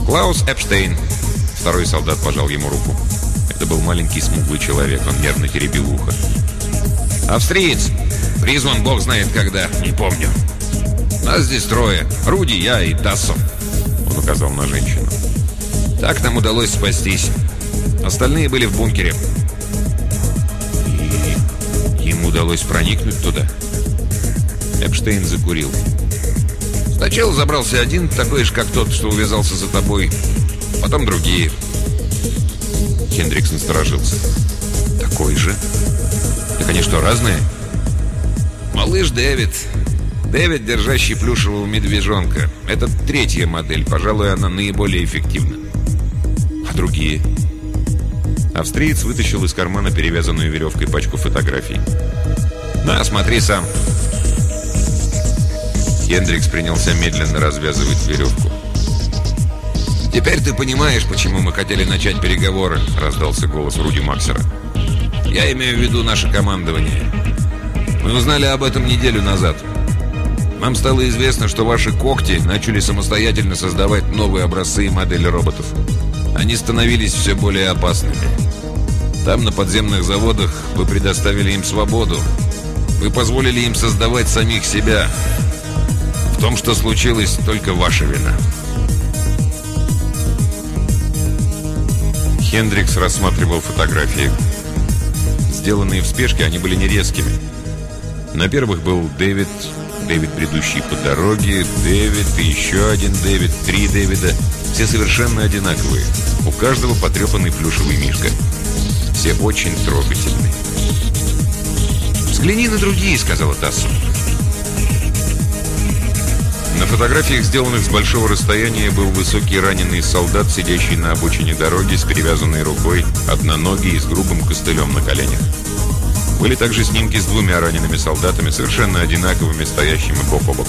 «Клаус Эпштейн». Второй солдат пожал ему руку. Это был маленький смуглый человек, он нервно теребил ухо. «Австриец. Призван бог знает когда, не помню. Нас здесь трое. Руди, я и Тассо». Он указал на женщину. «Так нам удалось спастись. Остальные были в бункере». «И им удалось проникнуть туда?» Эпштейн закурил. Сначала забрался один, такой же, как тот, что увязался за тобой. Потом другие. Хендрикс насторожился. Такой же? Так они что, разные? Малыш Дэвид. Дэвид, держащий плюшевого медвежонка. Это третья модель. Пожалуй, она наиболее эффективна. А другие? Австриец вытащил из кармана перевязанную веревкой пачку фотографий. «На, смотри сам». Хендрикс принялся медленно развязывать веревку. «Теперь ты понимаешь, почему мы хотели начать переговоры», — раздался голос Руди Максера. «Я имею в виду наше командование. Мы узнали об этом неделю назад. Нам стало известно, что ваши когти начали самостоятельно создавать новые образцы и модели роботов. Они становились все более опасными. Там, на подземных заводах, вы предоставили им свободу. Вы позволили им создавать самих себя, в том, что случилось, только ваша вина. Хендрикс рассматривал фотографии. Сделанные в спешке, они были не резкими. На первых был Дэвид, Дэвид, бредущий по дороге, Дэвид и еще один Дэвид, три Дэвида. Все совершенно одинаковые. У каждого потрепанный плюшевый мишка. Все очень трогательные. «Взгляни на другие», — сказала Тассу. На фотографиях, сделанных с большого расстояния, был высокий раненый солдат, сидящий на обочине дороги с перевязанной рукой, одноногий и с грубым костылем на коленях. Были также снимки с двумя ранеными солдатами, совершенно одинаковыми, стоящими бок о бок.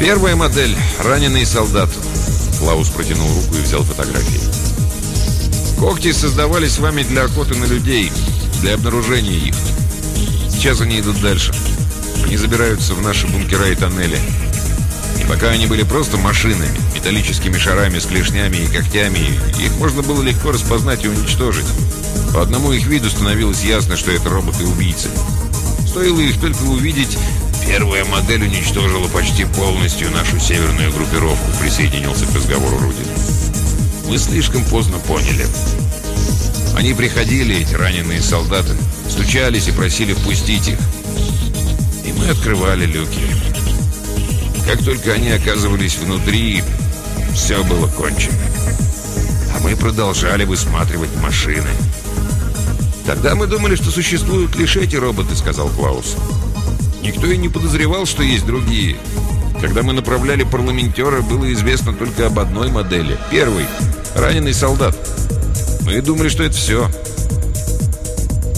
Первая модель. Раненый солдат. Клаус протянул руку и взял фотографии. Когти создавались вами для охоты на людей, для обнаружения их. Сейчас они идут дальше. Они забираются в наши бункера и тоннели. И пока они были просто машинами, металлическими шарами с клешнями и когтями, их можно было легко распознать и уничтожить. По одному их виду становилось ясно, что это роботы-убийцы. Стоило их только увидеть, первая модель уничтожила почти полностью нашу северную группировку, присоединился к разговору Рудин. Мы слишком поздно поняли. Они приходили, эти раненые солдаты, стучались и просили впустить их мы открывали люки. Как только они оказывались внутри, все было кончено. А мы продолжали высматривать машины. «Тогда мы думали, что существуют лишь эти роботы», — сказал Клаус. «Никто и не подозревал, что есть другие. Когда мы направляли парламентера, было известно только об одной модели. Первый — раненый солдат. Мы думали, что это все».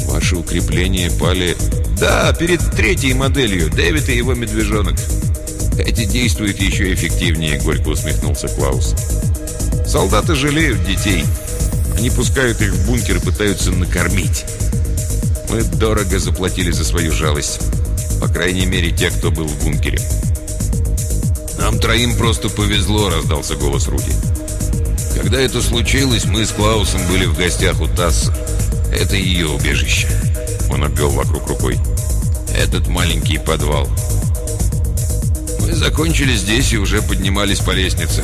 «Ваши укрепления пали да, перед третьей моделью. Дэвид и его медвежонок. Эти действуют еще эффективнее, горько усмехнулся Клаус. Солдаты жалеют детей. Они пускают их в бункер и пытаются накормить. Мы дорого заплатили за свою жалость. По крайней мере, те, кто был в бункере. «Нам троим просто повезло», — раздался голос Руди. «Когда это случилось, мы с Клаусом были в гостях у Тасса. Это ее убежище». Он обвел вокруг рукой. «Этот маленький подвал». Мы закончили здесь и уже поднимались по лестнице.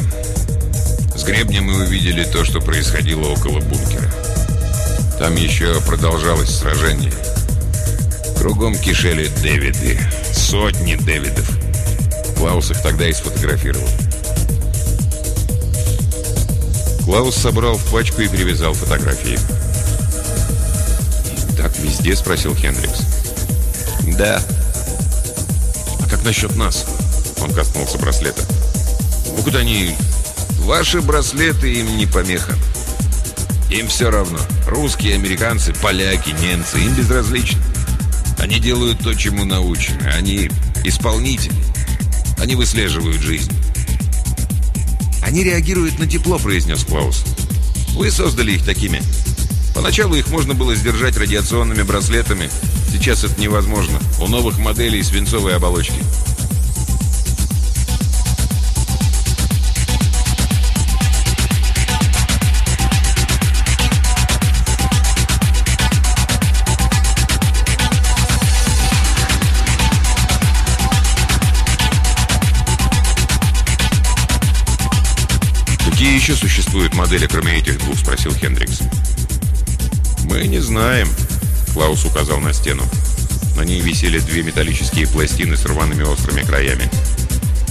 С гребня мы увидели то, что происходило около бункера. Там еще продолжалось сражение. Кругом кишели Дэвиды. Сотни Дэвидов. Клаус их тогда и сфотографировал. Клаус собрал в пачку и привязал фотографии. «Так везде?» – спросил Хендрикс. «Да». «А как насчет нас?» – он коснулся браслета. «Ну, куда они Ваши браслеты им не помеха. Им все равно. Русские, американцы, поляки, немцы. Им безразлично. Они делают то, чему научены. Они исполнители. Они выслеживают жизнь. «Они реагируют на тепло», — произнес Клаус. «Вы создали их такими. Поначалу их можно было сдержать радиационными браслетами. Сейчас это невозможно. У новых моделей свинцовые оболочки». «Какие еще существуют модели, кроме этих двух?» – спросил Хендрикс. «Мы не знаем», – Клаус указал на стену. На ней висели две металлические пластины с рваными острыми краями.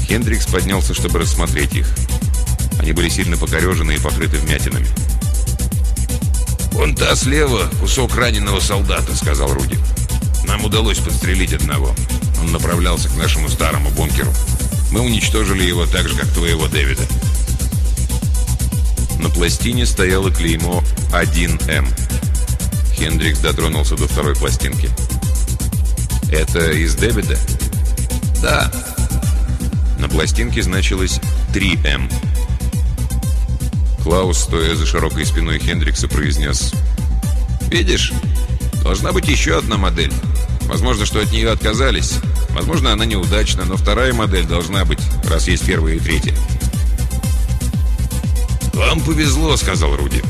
Хендрикс поднялся, чтобы рассмотреть их. Они были сильно покорежены и покрыты вмятинами. «Вон та слева кусок раненого солдата», — сказал Руди. «Нам удалось подстрелить одного. Он направлялся к нашему старому бункеру. Мы уничтожили его так же, как твоего Дэвида». На пластине стояло клеймо 1М. Хендрикс дотронулся до второй пластинки. «Это из дебета?» «Да». На пластинке значилось 3М. Клаус, стоя за широкой спиной Хендрикса, произнес «Видишь, должна быть еще одна модель. Возможно, что от нее отказались. Возможно, она неудачна, но вторая модель должна быть, раз есть первая и третья». «Вам повезло», — сказал Руди.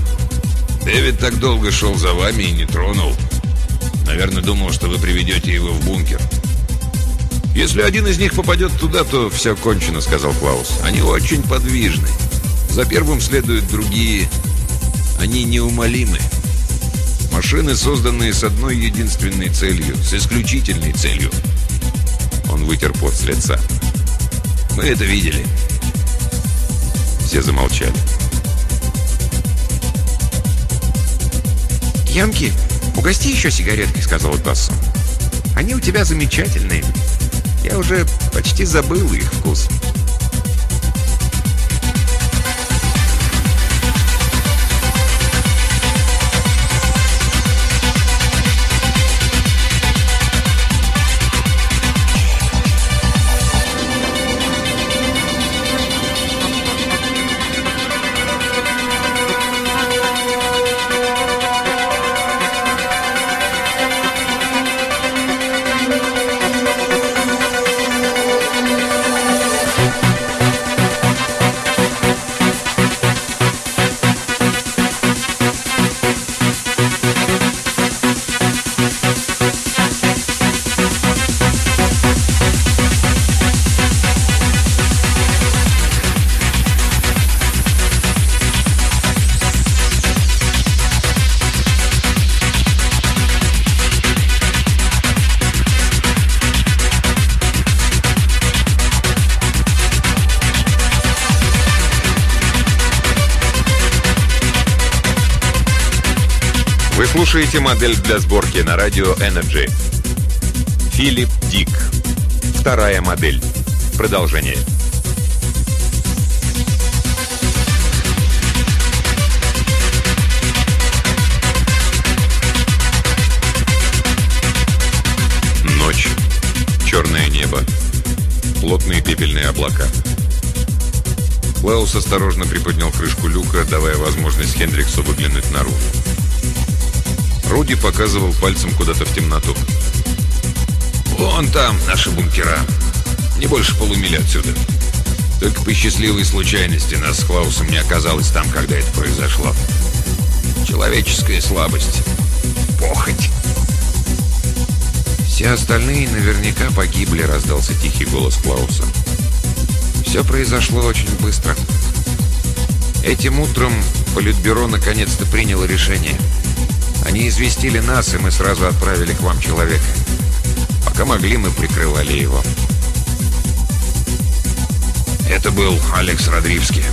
«Дэвид так долго шел за вами и не тронул. Наверное, думал, что вы приведете его в бункер». «Если один из них попадет туда, то все кончено», — сказал Клаус. «Они очень подвижны. За первым следуют другие. Они неумолимы. Машины, созданные с одной единственной целью, с исключительной целью». Он вытер пот с лица. «Мы это видели». Все замолчали. «Янки, угости еще сигаретки», — сказал Тассо. «Они у тебя замечательные. Я уже почти забыл их вкус». Вы слушаете модель для сборки на радио Energy. Филипп Дик. Вторая модель. Продолжение. Ночь. Черное небо. Плотные пепельные облака. Клаус осторожно приподнял крышку люка, давая возможность Хендриксу выглянуть наружу. Руди показывал пальцем куда-то в темноту. «Вон там наши бункера. Не больше полумили отсюда. Только по счастливой случайности нас с Клаусом не оказалось там, когда это произошло. Человеческая слабость. Похоть». «Все остальные наверняка погибли», — раздался тихий голос Клауса. «Все произошло очень быстро. Этим утром Политбюро наконец-то приняло решение». Они известили нас, и мы сразу отправили к вам человека. Пока могли, мы прикрывали его. Это был Алекс Родривский.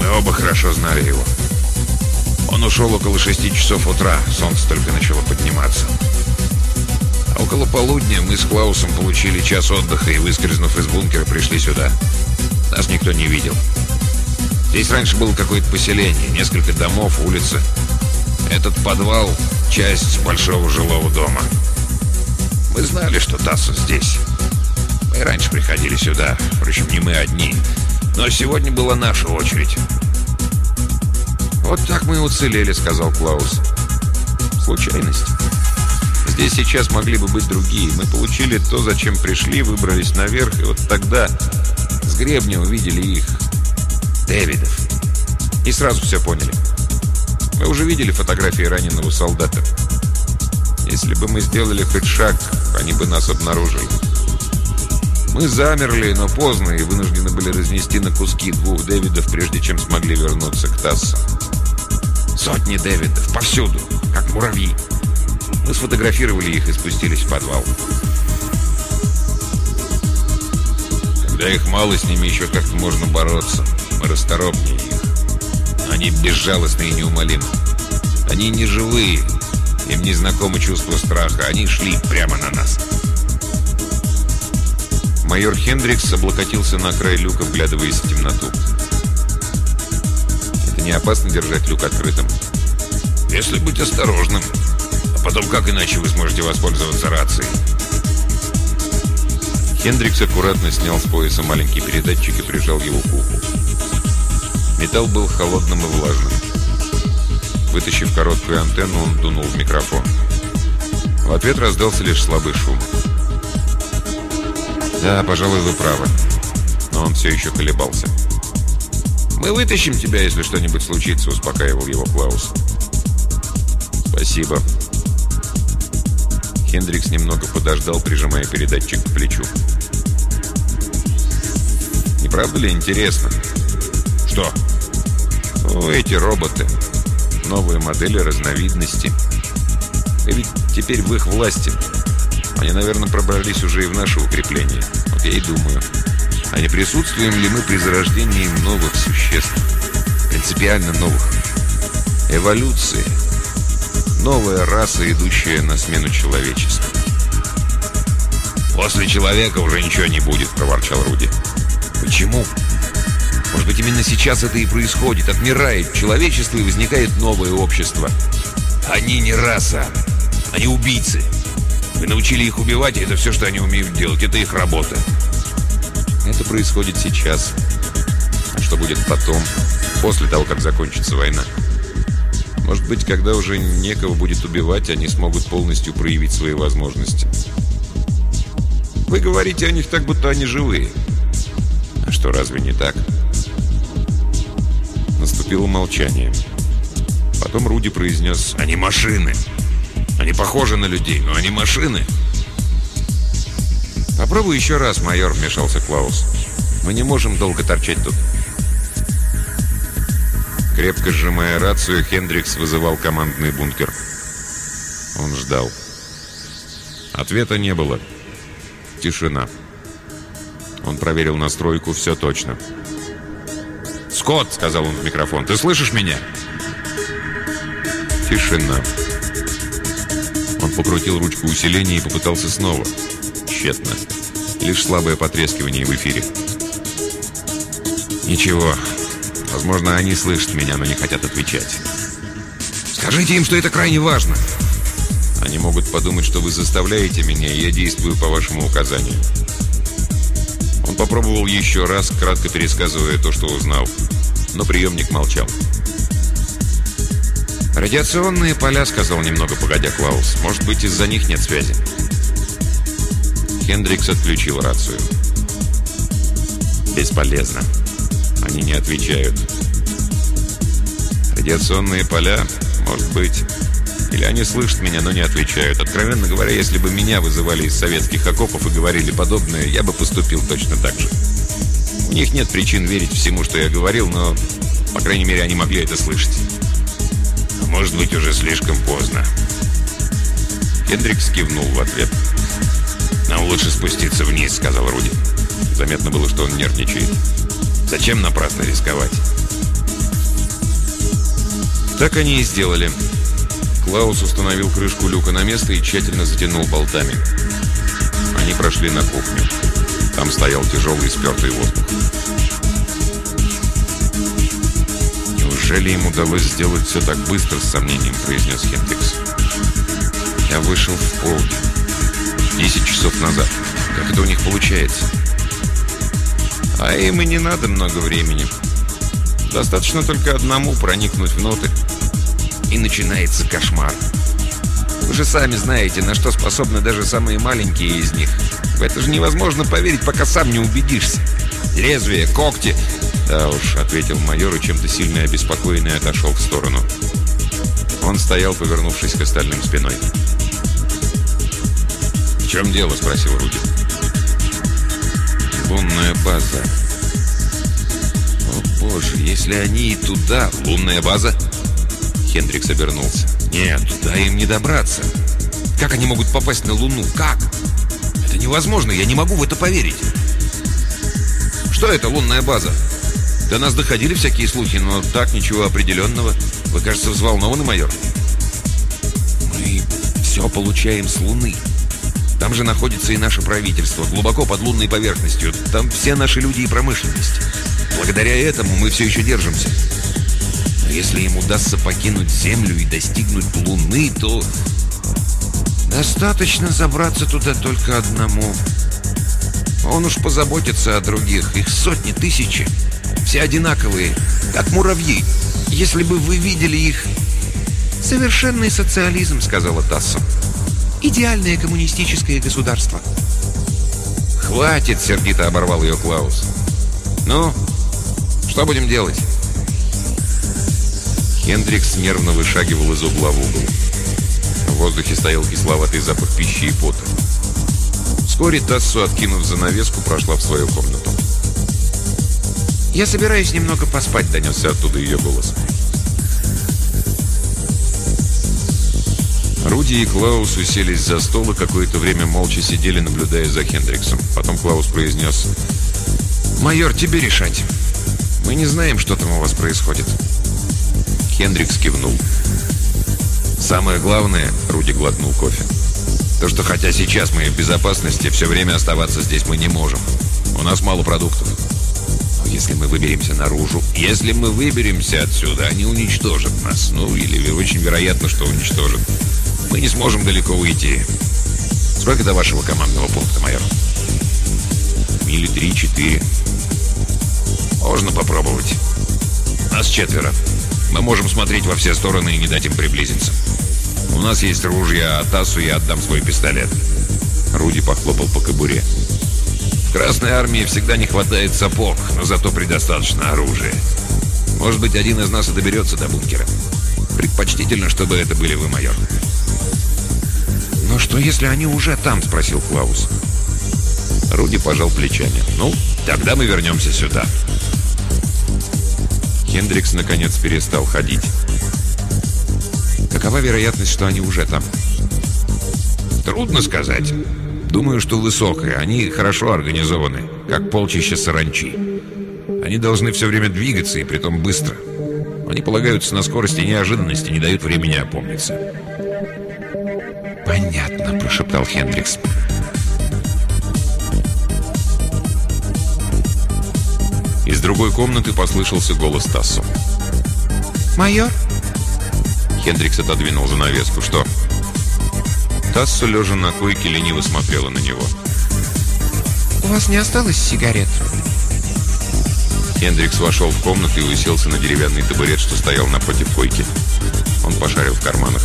Мы оба хорошо знали его. Он ушел около шести часов утра, солнце только начало подниматься. А около полудня мы с Клаусом получили час отдыха и, выскользнув из бункера, пришли сюда. Нас никто не видел. Здесь раньше было какое-то поселение, несколько домов, улица. Этот подвал — часть большого жилого дома. Мы знали, что Тассо здесь. Мы раньше приходили сюда, впрочем, не мы одни. Но сегодня была наша очередь. «Вот так мы и уцелели», — сказал Клаус. «Случайность. Здесь сейчас могли бы быть другие. Мы получили то, зачем пришли, выбрались наверх, и вот тогда с гребня увидели их, Дэвидов. И сразу все поняли. Мы уже видели фотографии раненого солдата. Если бы мы сделали хоть шаг, они бы нас обнаружили. Мы замерли, но поздно, и вынуждены были разнести на куски двух Дэвидов, прежде чем смогли вернуться к Тассу. Сотни Дэвидов, повсюду, как муравьи. Мы сфотографировали их и спустились в подвал. Когда их мало, с ними еще как-то можно бороться. Мы расторопнее их. Они безжалостны и неумолимы. Они не живые. Им не знакомо чувство страха. Они шли прямо на нас. Майор Хендрикс облокотился на край люка, вглядываясь в темноту. «Это не опасно держать люк открытым?» «Если быть осторожным. А потом, как иначе вы сможете воспользоваться рацией?» Хендрикс аккуратно снял с пояса маленький передатчик и прижал его к уху. Металл был холодным и влажным. Вытащив короткую антенну, он дунул в микрофон. В ответ раздался лишь слабый шум. «Да, пожалуй, вы правы». Но он все еще колебался. «Мы вытащим тебя, если что-нибудь случится», — успокаивал его Клаус. «Спасибо». Хендрикс немного подождал, прижимая передатчик к плечу. «Не правда ли интересно?» «Что?» «Ну, эти роботы. Новые модели разновидности. И ведь теперь в их власти. Они, наверное, пробрались уже и в наше укрепление. Вот я и думаю. А не присутствуем ли мы при зарождении новых существ? Принципиально новых. Эволюции. Новая раса, идущая на смену человечеству. «После человека уже ничего не будет», — проворчал Руди. «Почему?» Может быть, именно сейчас это и происходит. Отмирает человечество и возникает новое общество. Они не раса. Они убийцы. Вы научили их убивать, и это все, что они умеют делать. Это их работа. Это происходит сейчас. А что будет потом, после того, как закончится война? Может быть, когда уже некого будет убивать, они смогут полностью проявить свои возможности. Вы говорите о них так, будто они живые. А что, разве не так? Наступило молчание. Потом Руди произнес «Они машины!» Они похожи на людей, но они машины. «Попробуй еще раз, майор», — вмешался Клаус. «Мы не можем долго торчать тут». Крепко сжимая рацию, Хендрикс вызывал командный бункер. Он ждал. Ответа не было. Тишина. Он проверил настройку, все точно. «Скотт!» — сказал он в микрофон. «Ты слышишь меня?» Тишина. Он покрутил ручку усиления и попытался снова. Тщетно. Лишь слабое потрескивание в эфире. «Ничего. Возможно, они слышат меня, но не хотят отвечать. Скажите им, что это крайне важно. Они могут подумать, что вы заставляете меня, и я действую по вашему указанию». Он попробовал еще раз, кратко пересказывая то, что узнал. Но приемник молчал. «Радиационные поля», — сказал немного погодя Клаус. «Может быть, из-за них нет связи». Хендрикс отключил рацию. «Бесполезно. Они не отвечают. Радиационные поля? Может быть. Или они слышат меня, но не отвечают. Откровенно говоря, если бы меня вызывали из советских окопов и говорили подобное, я бы поступил точно так же. У них нет причин верить всему, что я говорил, но, по крайней мере, они могли это слышать. Может быть, уже слишком поздно. Хендрикс кивнул в ответ. «Нам лучше спуститься вниз», — сказал Руди. Заметно было, что он нервничает. «Зачем напрасно рисковать?» Так они и сделали. Клаус установил крышку люка на место и тщательно затянул болтами. Они прошли на кухню. Там стоял тяжелый спертый воздух. «Неужели им удалось сделать все так быстро?» — с сомнением произнес Хендрикс. «Я вышел в полдень. Десять часов назад. Как это у них получается?» «А им и не надо много времени. Достаточно только одному проникнуть внутрь. И начинается кошмар. Вы же сами знаете, на что способны даже самые маленькие из них. В это же невозможно поверить, пока сам не убедишься. Лезвие, когти...» «Да уж», — ответил майор и чем-то сильно обеспокоенный отошел в сторону. Он стоял, повернувшись к остальным спиной. «В чем дело?» — спросил Руди. «Лунная база». «О, боже, если они и туда...» «Лунная база?» Хендрикс обернулся. «Нет, туда им не добраться. Как они могут попасть на Луну? Как? Это невозможно, я не могу в это поверить». «Что это, лунная база?» До нас доходили всякие слухи, но так ничего определенного. Вы, кажется, взволнованы, майор? Мы все получаем с Луны. Там же находится и наше правительство, глубоко под лунной поверхностью. Там все наши люди и промышленность. Благодаря этому мы все еще держимся. Если им удастся покинуть Землю и достигнуть Луны, то... Достаточно забраться туда только одному. Он уж позаботится о других. Их сотни, тысячи. Все одинаковые, как муравьи. Если бы вы видели их... «Совершенный социализм», — сказала Тассо. «Идеальное коммунистическое государство». «Хватит!» — сердито оборвал ее Клаус. «Ну, что будем делать?» Хендрикс нервно вышагивал из угла в угол. В воздухе стоял кисловатый запах пищи и пота. Вскоре Тассу, откинув занавеску, прошла в свою комнату. «Я собираюсь немного поспать», — донесся оттуда ее голос. Руди и Клаус уселись за стол и какое-то время молча сидели, наблюдая за Хендриксом. Потом Клаус произнес «Майор, тебе решать. Мы не знаем, что там у вас происходит». Хендрикс кивнул. «Самое главное», — Руди глотнул кофе, «то, что хотя сейчас мы в безопасности, все время оставаться здесь мы не можем. У нас мало продуктов если мы выберемся наружу. Если мы выберемся отсюда, они уничтожат нас. Ну, или очень вероятно, что уничтожат. Мы не сможем далеко уйти. Сколько до вашего командного пункта, майор? Мили три-четыре. Можно попробовать. Нас четверо. Мы можем смотреть во все стороны и не дать им приблизиться. У нас есть ружья, а Тасу я отдам свой пистолет. Руди похлопал по кобуре. Красной армии всегда не хватает сапог, но зато предостаточно оружия. Может быть, один из нас и доберется до бункера. Предпочтительно, чтобы это были вы, майор. «Но что, если они уже там?» — спросил Клаус. Руди пожал плечами. «Ну, тогда мы вернемся сюда». Хендрикс, наконец, перестал ходить. «Какова вероятность, что они уже там?» «Трудно сказать». Думаю, что высокая. Они хорошо организованы, как полчища саранчи. Они должны все время двигаться, и притом быстро. Они полагаются на скорость и неожиданности, не дают времени опомниться. «Понятно», — прошептал Хендрикс. Из другой комнаты послышался голос Тассу. «Майор?» Хендрикс отодвинул занавеску. «Что?» Тассу, лежа на койке, лениво смотрела на него. «У вас не осталось сигарет?» Хендрикс вошел в комнату и уселся на деревянный табурет, что стоял напротив койки. Он пошарил в карманах.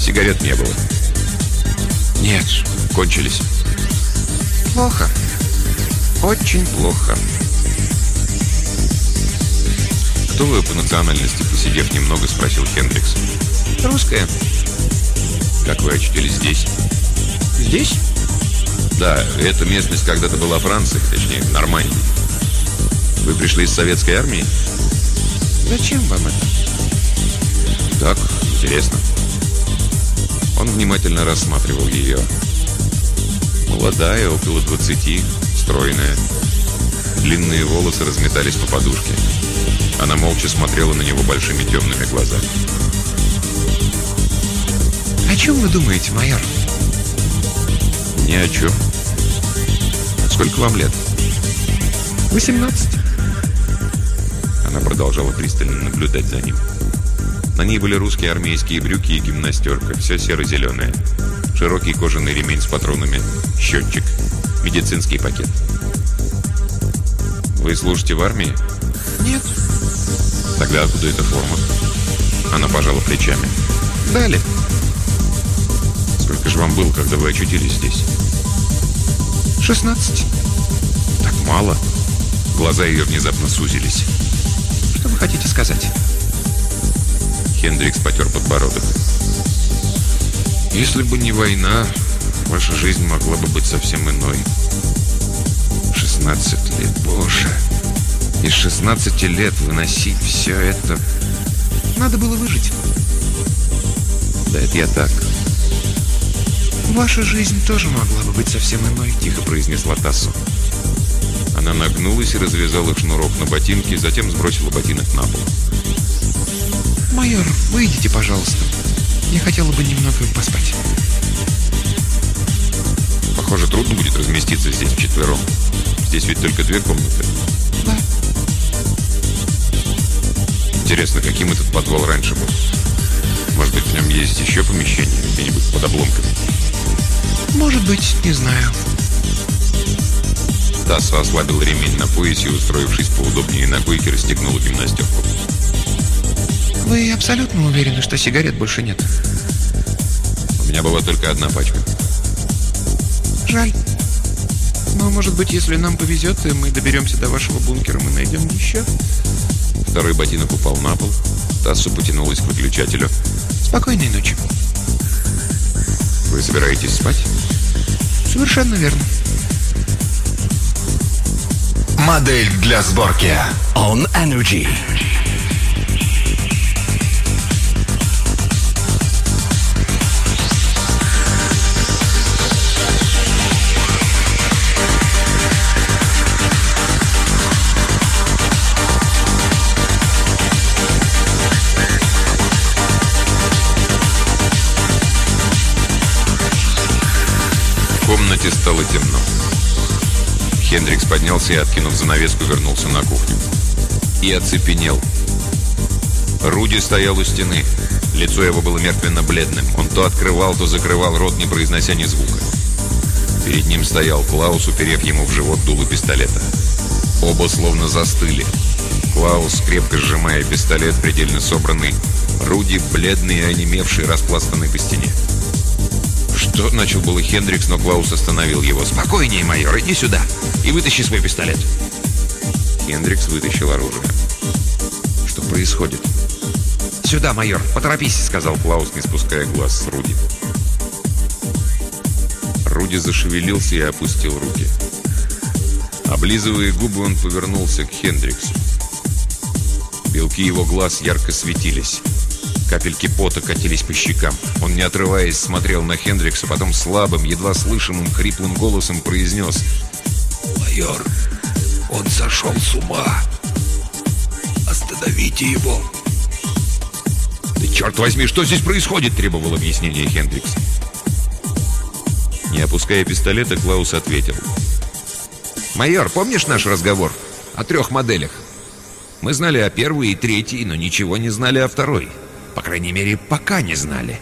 Сигарет не было. «Нет, кончились». «Плохо. Очень плохо». «Кто вы по национальности?» Посидев немного, спросил Хендрикс. «Русская». Как вы очутились здесь? Здесь? Да, эта местность когда-то была Францией, точнее, Нормандией. Вы пришли из советской армии? Зачем вам это? Так, интересно. Он внимательно рассматривал ее. Молодая, около двадцати, стройная. Длинные волосы разметались по подушке. Она молча смотрела на него большими темными глазами. «О чем вы думаете, майор?» «Ни о чем. Сколько вам лет?» «Восемнадцать». Она продолжала пристально наблюдать за ним. На ней были русские армейские брюки и гимнастерка, все серо-зеленое. Широкий кожаный ремень с патронами, счетчик, медицинский пакет. «Вы служите в армии?» «Нет». «Тогда откуда эта форма?» Она пожала плечами. «Дали». «Сколько же вам было, когда вы очутились здесь?» «Шестнадцать». «Так мало?» Глаза ее внезапно сузились. «Что вы хотите сказать?» Хендрикс потер подбородок. «Если бы не война, ваша жизнь могла бы быть совсем иной. 16 лет, боже! Из 16 лет выносить все это... Надо было выжить. Да это я так. Ваша жизнь тоже могла бы быть совсем иной, тихо произнесла Тассу. Она нагнулась и развязала шнурок на ботинке, затем сбросила ботинок на пол. «Майор, выйдите, пожалуйста. Я хотела бы немного поспать». Похоже, трудно будет разместиться здесь вчетвером. Здесь ведь только две комнаты. Интересно, каким этот подвал раньше был? Может быть, в нем есть еще помещение, где-нибудь под обломками? Может быть, не знаю. Тасса ослабил ремень на поясе, устроившись поудобнее на койке, расстегнула гимнастерку. Вы абсолютно уверены, что сигарет больше нет? У меня была только одна пачка. Жаль. Но, может быть, если нам повезет, и мы доберемся до вашего бункера, мы найдем еще. Второй ботинок упал на пол. Тассу потянулась к выключателю. Спокойной ночи. Вы собираетесь спать? Совершенно верно. Модель для сборки. On Energy. Комнате стало темно. Хендрикс поднялся и, откинув занавеску, вернулся на кухню. И оцепенел. Руди стоял у стены. Лицо его было мертвенно-бледным. Он то открывал, то закрывал рот, не произнося ни звука. Перед ним стоял Клаус, уперев ему в живот дуло пистолета. Оба словно застыли. Клаус, крепко сжимая пистолет, предельно собранный. Руди, бледный и онемевший, распластанный по стене. «Что?» — начал было Хендрикс, но Клаус остановил его. «Спокойнее, майор, иди сюда и вытащи свой пистолет». Хендрикс вытащил оружие. «Что происходит?» «Сюда, майор, поторопись», — сказал Клаус, не спуская глаз с Руди. Руди зашевелился и опустил руки. Облизывая губы, он повернулся к Хендриксу. Белки его глаз ярко светились. Капельки пота катились по щекам. Он, не отрываясь, смотрел на Хендрикса, потом слабым, едва слышимым, хриплым голосом произнес «Майор, он сошел с ума. Остановите его!» «Да черт возьми, что здесь происходит?» – требовал объяснения Хендрикс. Не опуская пистолета, Клаус ответил. «Майор, помнишь наш разговор? О трех моделях. Мы знали о первой и третьей, но ничего не знали о второй». По крайней мере, пока не знали.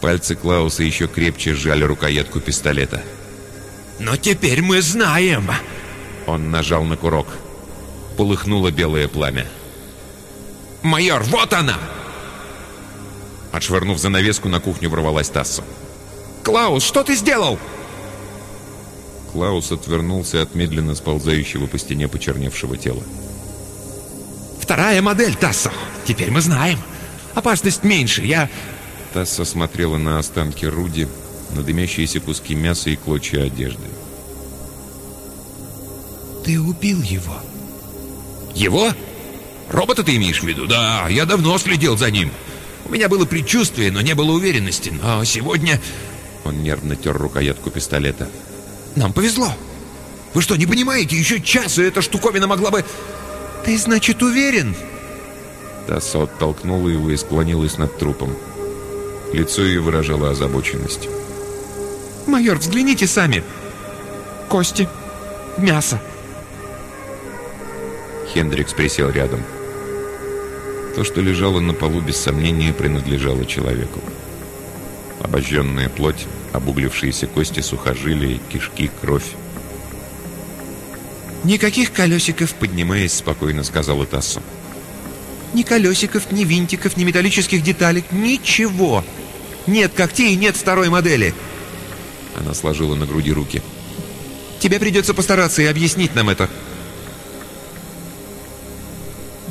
Пальцы Клауса еще крепче сжали рукоятку пистолета. «Но теперь мы знаем!» Он нажал на курок. Полыхнуло белое пламя. «Майор, вот она!» Отшвырнув занавеску, на кухню ворвалась Тассо. «Клаус, что ты сделал?» Клаус отвернулся от медленно сползающего по стене почерневшего тела. «Вторая модель, Тассо! Теперь мы знаем!» Опасность меньше, я...» Тасса смотрела на останки Руди, на дымящиеся куски мяса и клочья одежды. «Ты убил его?» «Его? Робота ты имеешь в виду? Да, я давно следил за ним. У меня было предчувствие, но не было уверенности. Но сегодня...» Он нервно тер рукоятку пистолета. «Нам повезло. Вы что, не понимаете? Еще час, и эта штуковина могла бы...» «Ты, значит, уверен?» Тасса оттолкнула его и склонилась над трупом. Лицо ее выражало озабоченность. «Майор, взгляните сами! Кости, мясо!» Хендрикс присел рядом. То, что лежало на полу, без сомнения, принадлежало человеку. Обожженная плоть, обуглившиеся кости, сухожилия, кишки, кровь. «Никаких колесиков», — поднимаясь, спокойно сказала Тассо. «Ни колесиков, ни винтиков, ни металлических деталек, ничего. Нет когтей, нет второй модели». Она сложила на груди руки. «Тебе придется постараться и объяснить нам это».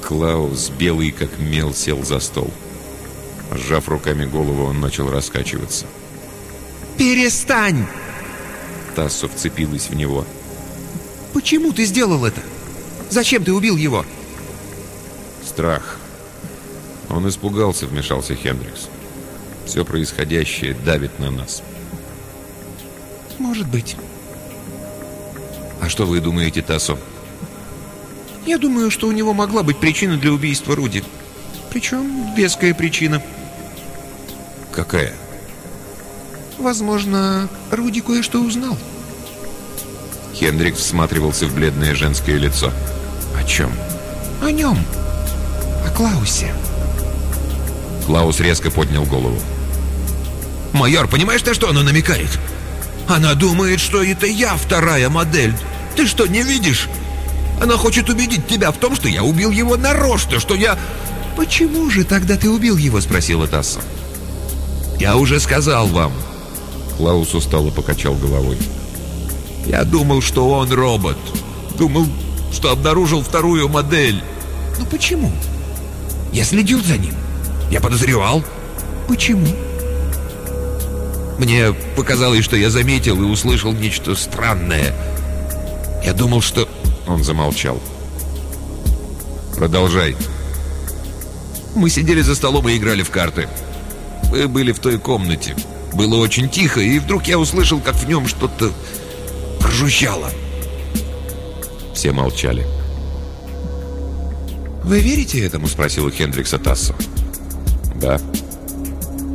Клаус, белый как мел, сел за стол. Сжав руками голову, он начал раскачиваться. «Перестань!» Тассо вцепилась в него. «Почему ты сделал это? Зачем ты убил его?» «Страх». Он испугался, вмешался Хендрикс. «Все происходящее давит на нас». «Может быть». «А что вы думаете, Тассо?» Я думаю, что у него могла быть причина для убийства Руди. Причем веская причина. Какая? Возможно, Руди кое-что узнал. Хендрик всматривался в бледное женское лицо. О чем? О нем. О Клаусе. Клаус резко поднял голову. «Майор, понимаешь, на что она намекает? Она думает, что это я вторая модель. Ты что, не видишь? Она хочет убедить тебя в том, что я убил его нарочно, что я...» «Почему же тогда ты убил его?» — спросила Тасса. «Я уже сказал вам». Клаус устало покачал головой. «Я думал, что он робот. Думал, что обнаружил вторую модель. Но почему? Я следил за ним. Я подозревал. Почему?» Мне показалось, что я заметил и услышал нечто странное. Я думал, что... Он замолчал. «Продолжай». Мы сидели за столом и играли в карты. Мы были в той комнате. Было очень тихо, и вдруг я услышал, как в нем что-то прожужжало. Все молчали. «Вы верите этому?» — спросила Хендрикса Тассо. «Да».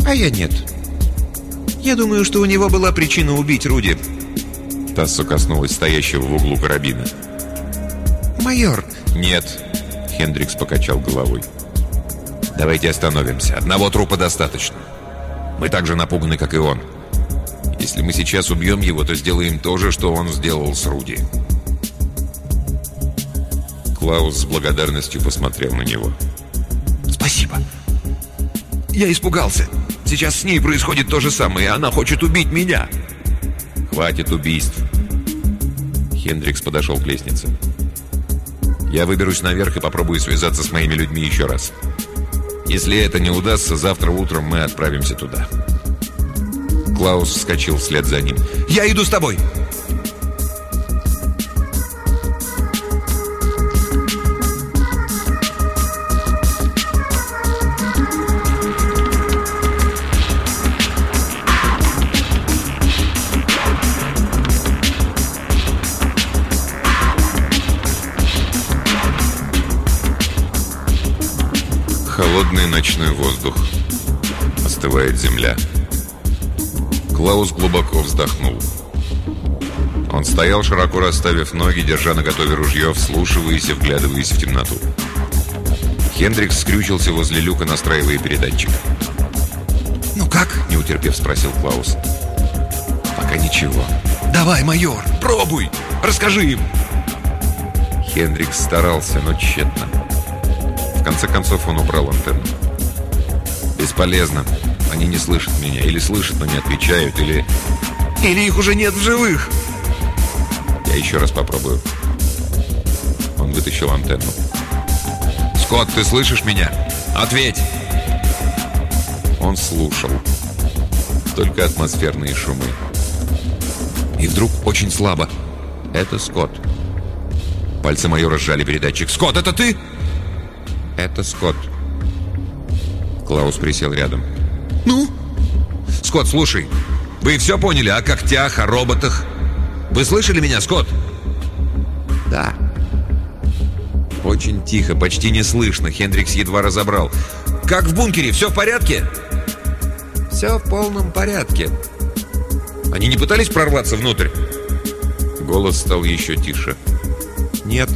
«А я нет. Я думаю, что у него была причина убить Руди». Тассо коснулась стоящего в углу карабина. «Майор!» «Нет!» Хендрикс покачал головой. «Давайте остановимся. Одного трупа достаточно. Мы так же напуганы, как и он. Если мы сейчас убьем его, то сделаем то же, что он сделал с Руди». Клаус с благодарностью посмотрел на него. «Спасибо. Я испугался. Сейчас с ней происходит то же самое, и она хочет убить меня». «Хватит убийств». Хендрикс подошел к лестнице. Я выберусь наверх и попробую связаться с моими людьми еще раз. Если это не удастся, завтра утром мы отправимся туда». Клаус вскочил вслед за ним. «Я иду с тобой!» Ночной воздух. Остывает земля. Клаус глубоко вздохнул. Он стоял, широко расставив ноги, держа на готове ружье, вслушиваясь и вглядываясь в темноту. Хендрикс скрючился возле люка, настраивая передатчик. «Ну как?» — не утерпев, спросил Клаус. «Пока ничего». «Давай, майор, пробуй! Расскажи им!» Хендрикс старался, но тщетно. В конце концов он убрал антенну. «Бесполезно. Они не слышат меня. Или слышат, но не отвечают, или...» «Или их уже нет в живых!» «Я еще раз попробую». Он вытащил антенну. «Скотт, ты слышишь меня? Ответь!» Он слушал. Только атмосферные шумы. И вдруг очень слабо. Это Скотт. Пальцы майора сжали передатчик. «Скотт, это ты?» «Это Скотт». Клаус присел рядом. «Ну?» «Скотт, слушай, вы все поняли о когтях, о роботах? Вы слышали меня, Скотт?» «Да». Очень тихо, почти не слышно. Хендрикс едва разобрал. «Как в бункере? Все в порядке?» «Все в полном порядке». «Они не пытались прорваться внутрь?» Голос стал еще тише. «Нет».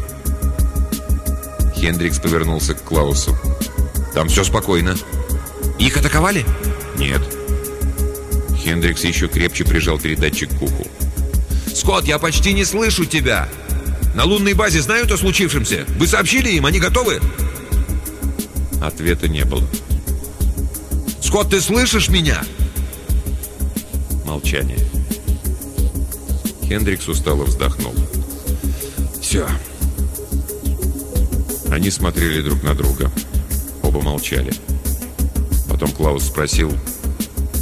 Хендрикс повернулся к Клаусу. «Там все спокойно. Их атаковали?» «Нет». Хендрикс еще крепче прижал передатчик к уху. «Скотт, я почти не слышу тебя! На лунной базе знают о случившемся? Вы сообщили им? Они готовы?» Ответа не было. «Скотт, ты слышишь меня?» Молчание. Хендрикс устало вздохнул. «Все». Они смотрели друг на друга. Оба молчали. Потом Клаус спросил,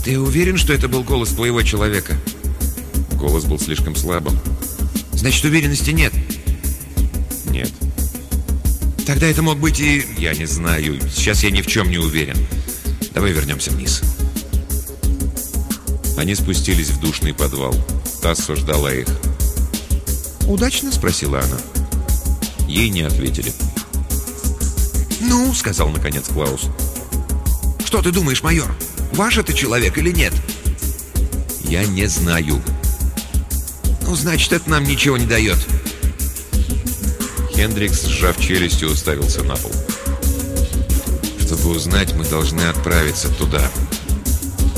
«Ты уверен, что это был голос твоего человека?» Голос был слишком слабым. «Значит, уверенности нет?» «Нет». «Тогда это мог быть и...» «Я не знаю. Сейчас я ни в чем не уверен. Давай вернемся вниз». Они спустились в душный подвал. Тассо ждала их. «Удачно?» – спросила она. Ей не ответили. «Ну», — сказал наконец Клаус. «Что ты думаешь, майор? Ваш это человек или нет?» «Я не знаю». «Ну, значит, это нам ничего не дает». Хендрикс, сжав челюстью, уставился на пол. «Чтобы узнать, мы должны отправиться туда».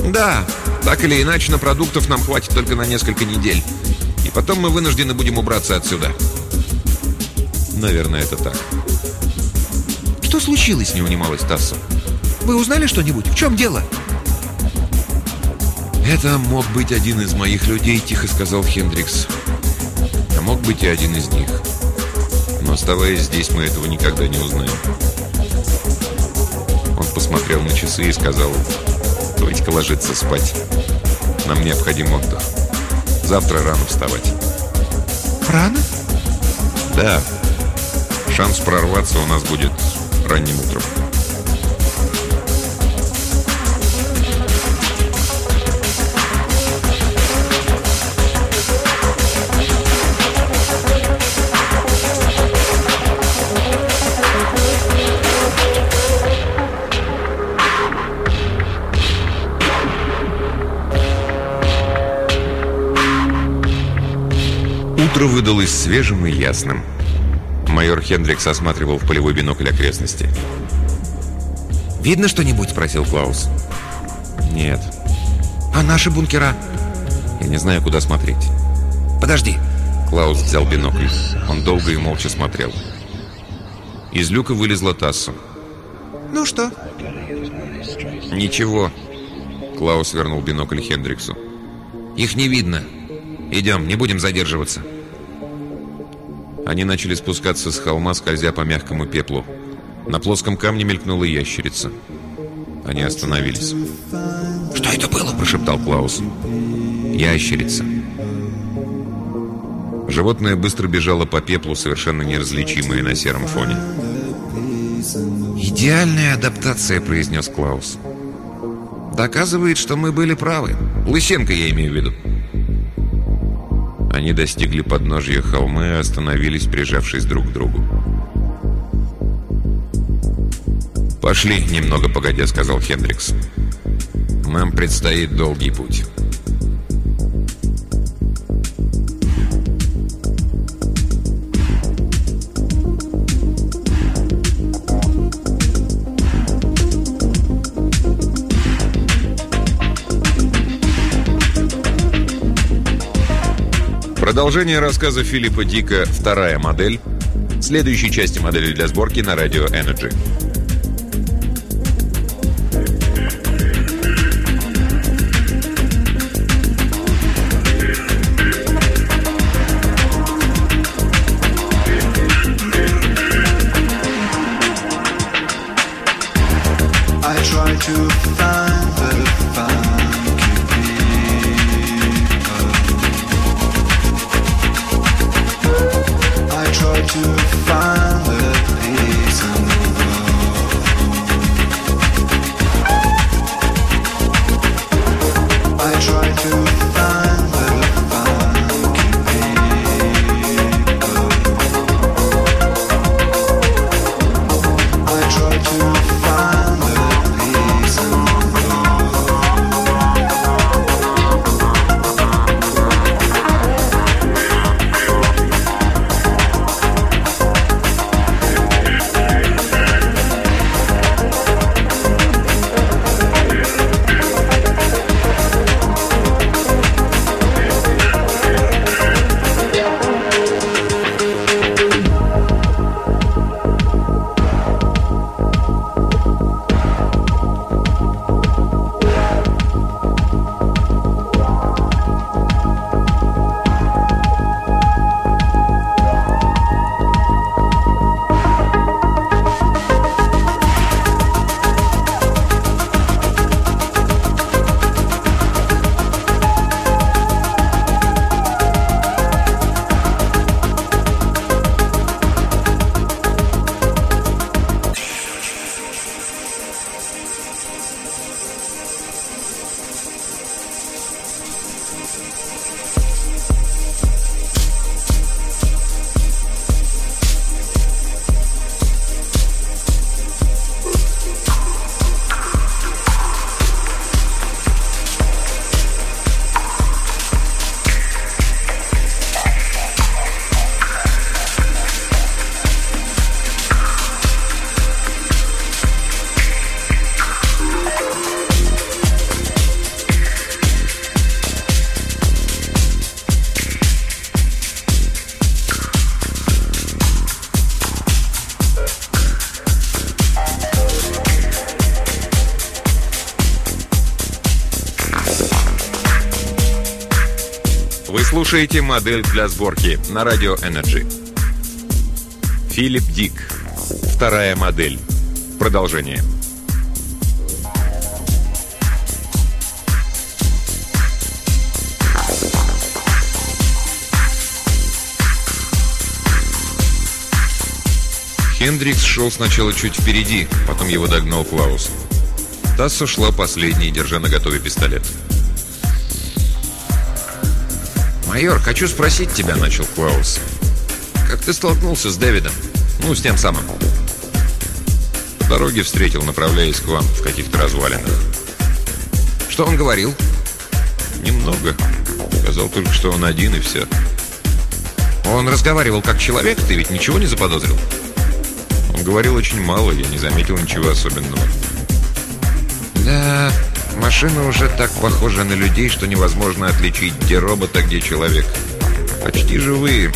«Да, так или иначе, на продуктов нам хватит только на несколько недель. И потом мы вынуждены будем убраться отсюда». «Наверное, это так». «Что случилось?» — не унималась Тассо. «Вы узнали что-нибудь? В чем дело?» «Это мог быть один из моих людей», — тихо сказал Хендрикс. «А мог быть и один из них. Но оставаясь здесь, мы этого никогда не узнаем». Он посмотрел на часы и сказал, «Давайте-ка ложиться спать. Нам необходим отдых. Завтра рано вставать». «Рано?» «Да. Шанс прорваться у нас будет ранним утром. Утро выдалось свежим и ясным. Майор Хендрикс осматривал в полевой бинокль окрестности. «Видно что-нибудь?» – спросил Клаус. «Нет». «А наши бункера?» «Я не знаю, куда смотреть». «Подожди». Клаус взял бинокль. Он долго и молча смотрел. Из люка вылезла Тассу. «Ну что?» «Ничего». Клаус вернул бинокль Хендриксу. «Их не видно. Идем, не будем задерживаться». Они начали спускаться с холма, скользя по мягкому пеплу. На плоском камне мелькнула ящерица. Они остановились. «Что это было?» – прошептал Клаус. «Ящерица». Животное быстро бежало по пеплу, совершенно неразличимое на сером фоне. «Идеальная адаптация», – произнес Клаус. «Доказывает, что мы были правы. Лысенко я имею в виду». Они достигли подножья холма и остановились, прижавшись друг к другу. «Пошли, немного погодя», — сказал Хендрикс. «Нам предстоит долгий путь». Продолжение рассказа Филиппа Дика «Вторая модель» следующей части модели для сборки на радио Energy. Вы слушаете модель для сборки на радио Energy. Филипп Дик. Вторая модель. Продолжение. Хендрикс шел сначала чуть впереди, потом его догнал Клаус. Тасса шла последней, держа на готове пистолет. «Майор, хочу спросить тебя», — начал Клаус. «Как ты столкнулся с Дэвидом? Ну, с тем самым». По дороге встретил, направляясь к вам в каких-то развалинах. «Что он говорил?» «Немного. Сказал только, что он один и все». «Он разговаривал как человек? Ты ведь ничего не заподозрил?» Он говорил очень мало, я не заметил ничего особенного. Да, машина уже так похожа на людей, что невозможно отличить, где робот, а где человек. Почти живые.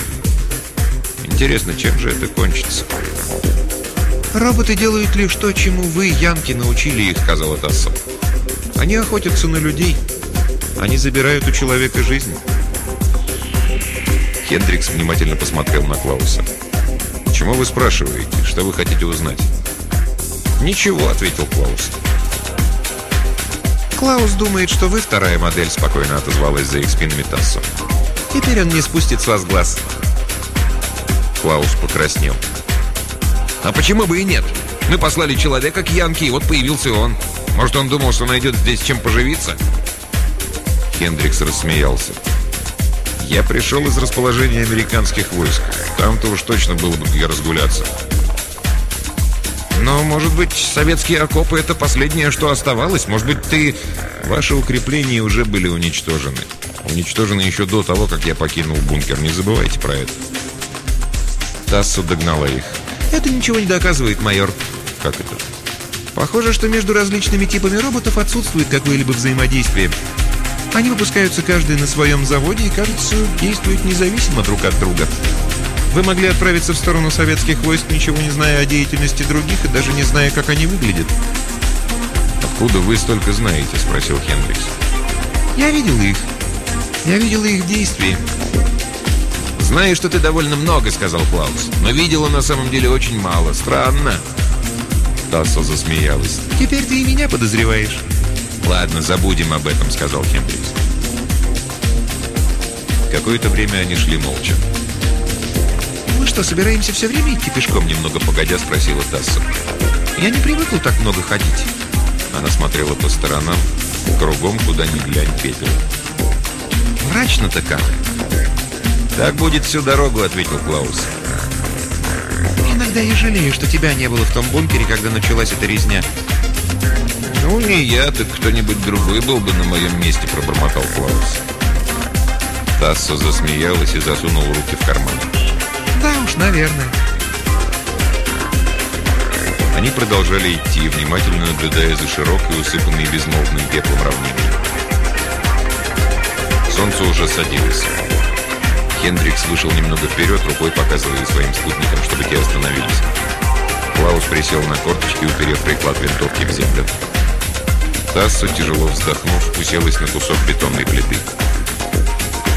Интересно, чем же это кончится? «Роботы делают лишь то, чему вы, янки, научили их», — сказала Тассо. «Они охотятся на людей. Они забирают у человека жизнь». Хендрикс внимательно посмотрел на Клауса. «Почему вы спрашиваете? Что вы хотите узнать?» «Ничего», — ответил Клаус. «Клаус думает, что вы вторая модель», — спокойно отозвалась за их спинами Тассо. «Теперь он не спустит с вас глаз». Клаус покраснел. «А почему бы и нет? Мы послали человека к Янке, и вот появился он. Может, он думал, что найдет здесь чем поживиться?» Хендрикс рассмеялся. «Я пришел из расположения американских войск. Там-то уж точно было бы где разгуляться. Но, может быть, советские окопы — это последнее, что оставалось? Может быть, ты... Ваши укрепления уже были уничтожены. Уничтожены еще до того, как я покинул бункер. Не забывайте про это. Тассу догнала их. Это ничего не доказывает, майор. Как это? Похоже, что между различными типами роботов отсутствует какое-либо взаимодействие. Они выпускаются каждый на своем заводе и, кажется, действуют независимо друг от друга. Вы могли отправиться в сторону советских войск, ничего не зная о деятельности других и даже не зная, как они выглядят. «Откуда вы столько знаете?» – спросил Хендрикс. «Я видел их. Я видел их действия». «Знаю, что ты довольно много», – сказал Клаус. «Но видела на самом деле очень мало. Странно». Тассо засмеялась. «Теперь ты и меня подозреваешь». «Ладно, забудем об этом», — сказал Хендрикс. Какое-то время они шли молча. «Мы что, собираемся все время идти пешком?» Немного погодя спросила Тасса. «Я не привыкла так много ходить». Она смотрела по сторонам, кругом, куда ни глянь, пепел. «Мрачно-то как?» «Так будет всю дорогу», — ответил Клаус. «Иногда я жалею, что тебя не было в том бункере, когда началась эта резня». «Ну, не я, так кто-нибудь другой был бы на моем месте», — пробормотал Клаус. Тассо засмеялась и засунула руки в карман. «Да уж, наверное». Они продолжали идти, внимательно наблюдая за широкой, усыпанной безмолвным пеплом равниной. Солнце уже садилось. Хендрикс вышел немного вперед, рукой показывая своим спутникам, чтобы те остановились. Клаус присел на корточки, уперев приклад винтовки в землю. Тасса, тяжело вздохнув, уселась на кусок бетонной плиты.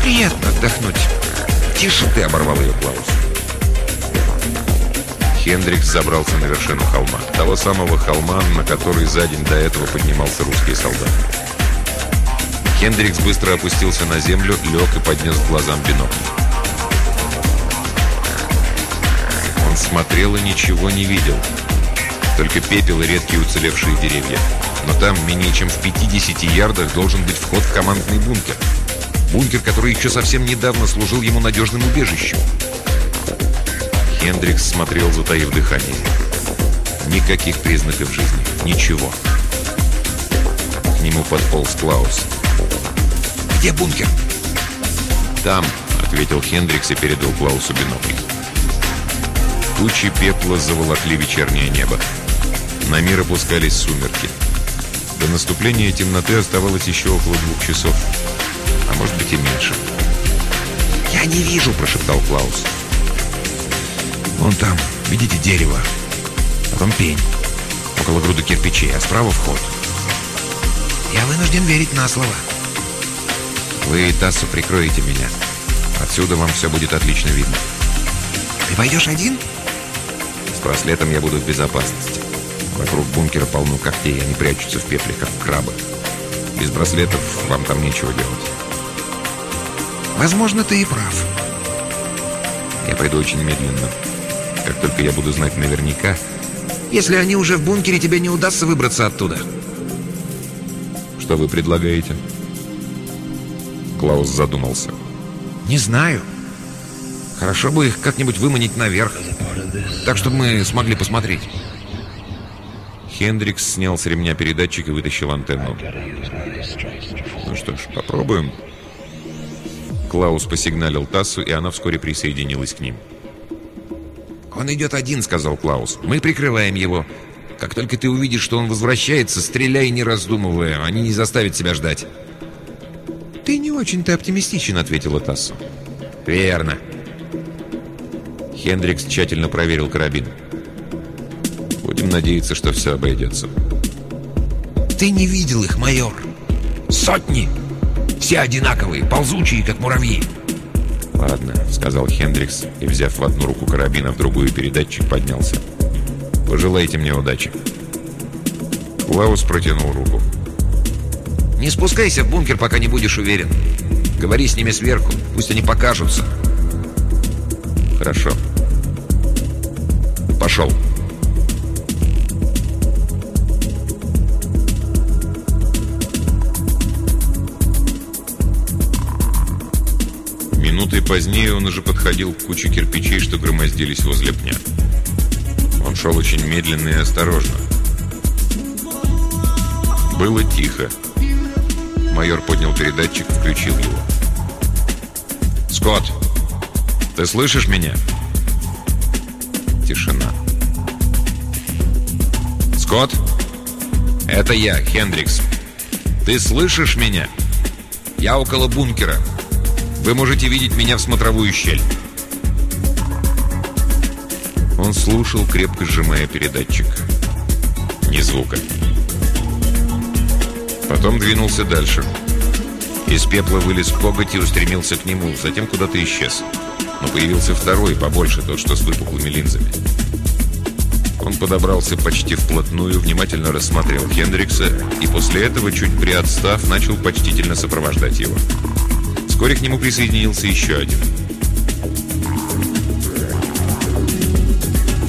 «Приятно отдохнуть». «Тише ты!» — оборвал ее Клаус. Хендрикс забрался на вершину холма. Того самого холма, на который за день до этого поднимался русский солдат. Хендрикс быстро опустился на землю, лег и поднес к глазам бинокль. Он смотрел и ничего не видел. Только пепел и редкие уцелевшие деревья. Но там, менее чем в 50 ярдах, должен быть вход в командный бункер. Бункер, который еще совсем недавно служил ему надежным убежищем. Хендрикс смотрел, затаив дыхание. Никаких признаков жизни. Ничего. К нему подполз Клаус. «Где бункер?» «Там», — ответил Хендрикс и передал Клаусу бинокль. Тучи пепла заволокли вечернее небо. На мир опускались сумерки. До наступления темноты оставалось еще около двух часов. А может быть и меньше. «Я не вижу!» – прошептал Клаус. «Вон там, видите дерево? Потом пень. Около груды кирпичей, а справа вход. Я вынужден верить на слово». Вы, Тассу, прикроете меня. Отсюда вам все будет отлично видно. Ты пойдешь один? С браслетом я буду в безопасности. Вокруг бункера полно когтей, они прячутся в пепле, как крабы. Без браслетов вам там нечего делать. Возможно, ты и прав. Я пойду очень медленно. Как только я буду знать наверняка... Если они уже в бункере, тебе не удастся выбраться оттуда. Что вы предлагаете? Клаус задумался. Не знаю. Хорошо бы их как-нибудь выманить наверх. Так, чтобы мы смогли посмотреть. Хендрикс снял с ремня передатчик и вытащил антенну. Ну что ж, попробуем. Клаус посигналил Тассу, и она вскоре присоединилась к ним. «Он идет один», — сказал Клаус. «Мы прикрываем его. Как только ты увидишь, что он возвращается, стреляй, не раздумывая. Они не заставят себя ждать». «Ты не очень-то оптимистичен», — ответила Тассу. «Верно». Хендрикс тщательно проверил карабин. «Будем надеяться, что все обойдется». «Ты не видел их, майор. Сотни! Все одинаковые, ползучие, как муравьи». «Ладно», — сказал Хендрикс, и, взяв в одну руку карабин, а в другую передатчик, поднялся. «Пожелайте мне удачи». Клаус протянул руку. «Не спускайся в бункер, пока не будешь уверен. Говори с ними сверху, пусть они покажутся». «Хорошо. Пошел». Позднее он уже подходил к куче кирпичей, что громоздились возле пня. Он шел очень медленно и осторожно. Было тихо. Майор поднял передатчик включил его. «Скотт, ты слышишь меня?» Тишина. «Скотт, это я, Хендрикс. Ты слышишь меня? Я около бункера. Вы можете видеть меня в смотровую щель». Он слушал, крепко сжимая передатчик. Ни звука. Потом двинулся дальше. Из пепла вылез коготь и устремился к нему, затем куда-то исчез. Но появился второй, побольше, тот, что с выпуклыми линзами. Он подобрался почти вплотную, внимательно рассмотрел Хендрикса и после этого, чуть приотстав, начал почтительно сопровождать его. Вскоре к нему присоединился еще один.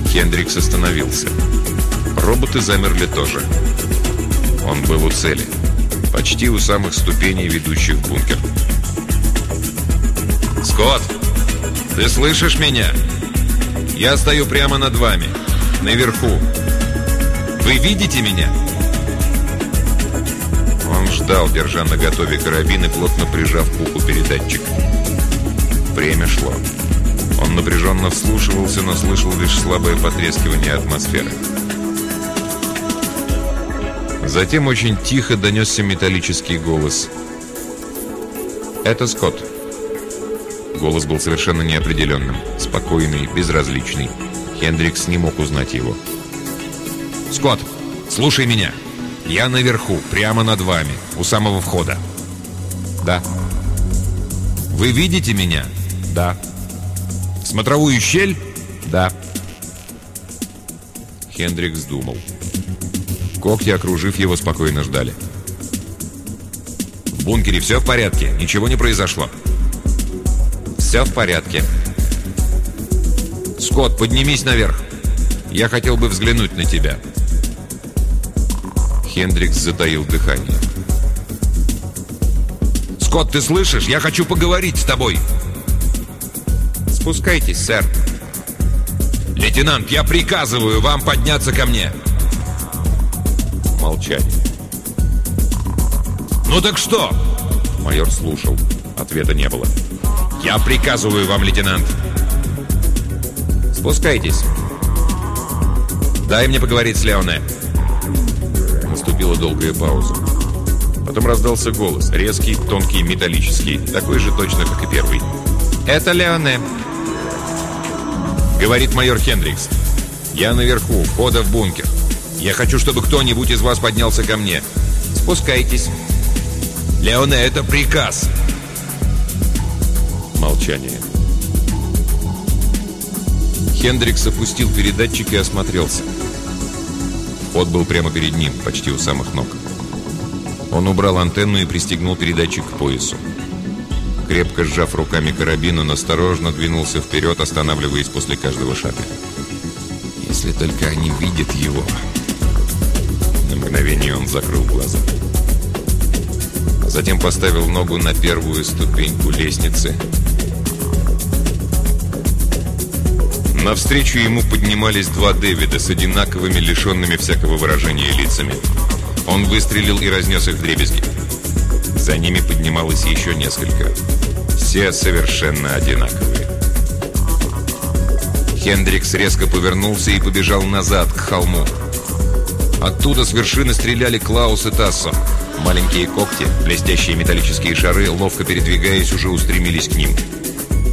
Хендрикс остановился. Роботы замерли тоже. Он был у цели. Почти у самых ступеней, ведущих в бункер. «Скотт, ты слышишь меня? Я стою прямо над вами, наверху. Вы видите меня?» Ждал, держа на готове карабин и плотно прижав к уху передатчик. Время шло. Он напряженно вслушивался, но слышал лишь слабое потрескивание атмосферы. Затем очень тихо донесся металлический голос. «Это Скотт». Голос был совершенно неопределенным, спокойный, безразличный. Хендрикс не мог узнать его. «Скотт, слушай меня. Я наверху, прямо над вами, у самого входа». «Да». «Вы видите меня?» «Да». «Смотровую щель?» «Да». Хендрикс думал. Когти, окружив его, спокойно ждали. «В бункере все в порядке? Ничего не произошло?» «Все в порядке». «Скотт, поднимись наверх. Я хотел бы взглянуть на тебя». Хендрикс затаил дыхание. «Скотт, ты слышишь? Я хочу поговорить с тобой!» «Спускайтесь, сэр!» «Лейтенант, я приказываю вам подняться ко мне!» Молчание. «Ну так что?» Майор слушал. Ответа не было. «Я приказываю вам, лейтенант!» «Спускайтесь!» «Дай мне поговорить с Леоне!» Наступила долгая пауза. Потом раздался голос, резкий, тонкий, металлический, такой же точно, как и первый. «Это Леоне!» Говорит майор Хендрикс. «Я наверху, входа в бункер. Я хочу, чтобы кто-нибудь из вас поднялся ко мне. Спускайтесь». «Леоне, это приказ. Молчание. Хендрикс опустил передатчик и осмотрелся. Вход был прямо перед ним, почти у самых ног. Он убрал антенну и пристегнул передатчик к поясу. Крепко сжав руками карабин, он осторожно двинулся вперед, останавливаясь после каждого шага. Если только они видят его. На мгновение он закрыл глаза. Затем поставил ногу на первую ступеньку лестницы. Навстречу ему поднимались два Дэвида с одинаковыми, лишенными всякого выражения лицами. Он выстрелил и разнес их в дребезги. За ними поднималось еще несколько. Все совершенно одинаковые. Хендрикс резко повернулся и побежал назад, к холму. Оттуда с вершины стреляли Клаус и Тассо. Маленькие когти, блестящие металлические шары, ловко передвигаясь, уже устремились к ним.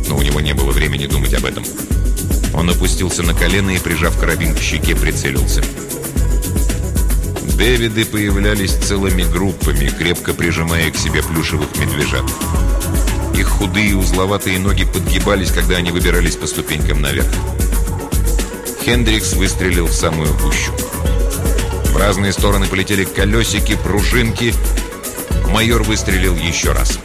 Но у него не было времени думать об этом. Он опустился на колено и, прижав карабин к щеке, прицелился. Дэвиды появлялись целыми группами, крепко прижимая к себе плюшевых медвежат. Их худые узловатые ноги подгибались, когда они выбирались по ступенькам наверх. Хендрикс выстрелил в самую гущу. В разные стороны полетели колесики, пружинки. Майор выстрелил еще раз.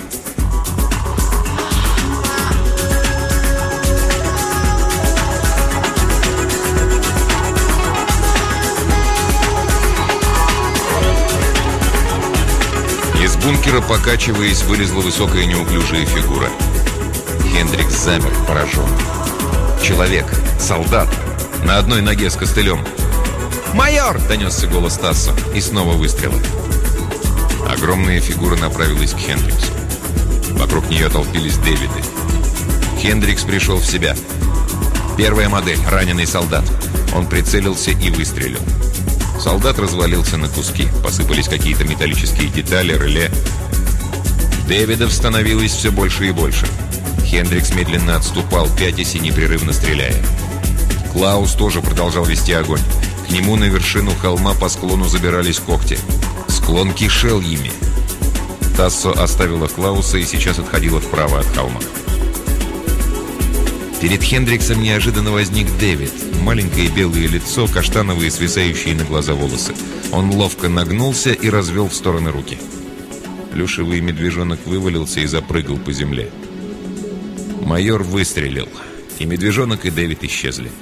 Бункера, покачиваясь, вылезла высокая неуклюжая фигура. Хендрикс замер, поражен. Человек, солдат, на одной ноге с костылем. «Майор!» — донесся голос Тасса, и снова выстрелы. Огромная фигура направилась к Хендриксу. Вокруг нее толпились Дэвиды. Хендрикс пришел в себя. Первая модель — раненый солдат. Он прицелился и выстрелил. Солдат развалился на куски. Посыпались какие-то металлические детали, реле. Дэвидов становилось все больше и больше. Хендрикс медленно отступал, пятясь и непрерывно стреляя. Клаус тоже продолжал вести огонь. К нему на вершину холма по склону забирались когти. Склон кишел ими. Тассо оставила Клауса и сейчас отходила вправо от холма. Перед Хендриксом неожиданно возник Дэвид. Маленькое белое лицо, каштановые свисающие на глаза волосы. Он ловко нагнулся и развел в стороны руки. Плюшевый медвежонок вывалился и запрыгал по земле. Майор выстрелил, и медвежонок и Дэвид исчезли.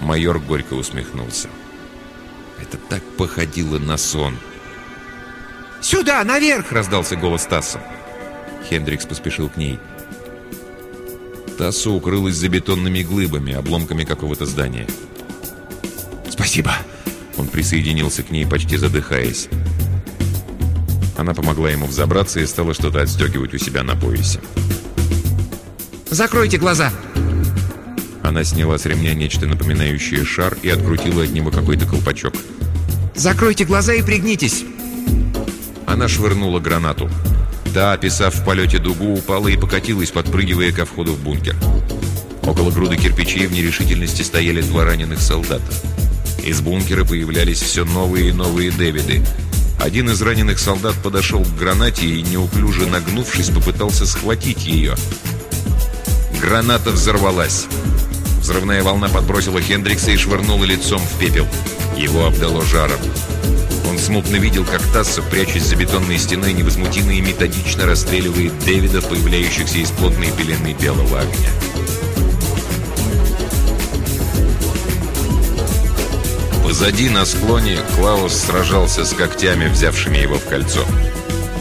Майор горько усмехнулся. Это так походило на сон. «Сюда, наверх!» — раздался голос Тасса. Хендрикс поспешил к ней. Тассо укрылась за бетонными глыбами, обломками какого-то здания. «Спасибо!» Он присоединился к ней, почти задыхаясь. Она помогла ему взобраться и стала что-то отстегивать у себя на поясе. «Закройте глаза!» Она сняла с ремня нечто напоминающее шар и открутила от него какой-то колпачок. «Закройте глаза и пригнитесь!» Она швырнула гранату. Та, описав в полете дугу, упала и покатилась, подпрыгивая ко входу в бункер. Около груды кирпичей в нерешительности стояли два раненых солдата. Из бункера появлялись все новые и новые Дэвиды. Один из раненых солдат подошел к гранате и, неуклюже нагнувшись, попытался схватить ее. Граната взорвалась. Взрывная волна подбросила Хендрикса и швырнула лицом в пепел. Его обдало жаром. Смутно видел, как Тасса, прячась за бетонной стеной, невозмутимо и методично расстреливает Дэвида, появляющихся из плотной пелены белого огня. Позади, на склоне, Клаус сражался с когтями, взявшими его в кольцо.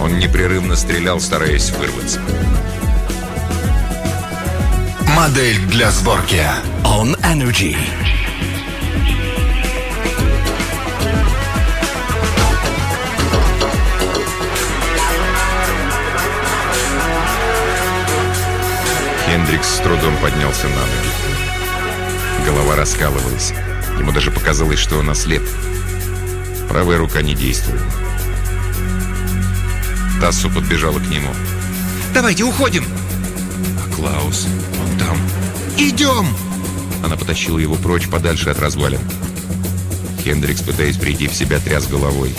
Он непрерывно стрелял, стараясь вырваться. Модель для сборки On Energy. Хендрикс с трудом поднялся на ноги. Голова раскалывалась. Ему даже показалось, что он ослеп. Правая рука не действовала. Тассу подбежала к нему. «Давайте уходим!» А Клаус, он там. «Идем!» Она потащила его прочь, подальше от развалин. Хендрикс, пытаясь прийти в себя, тряс головой.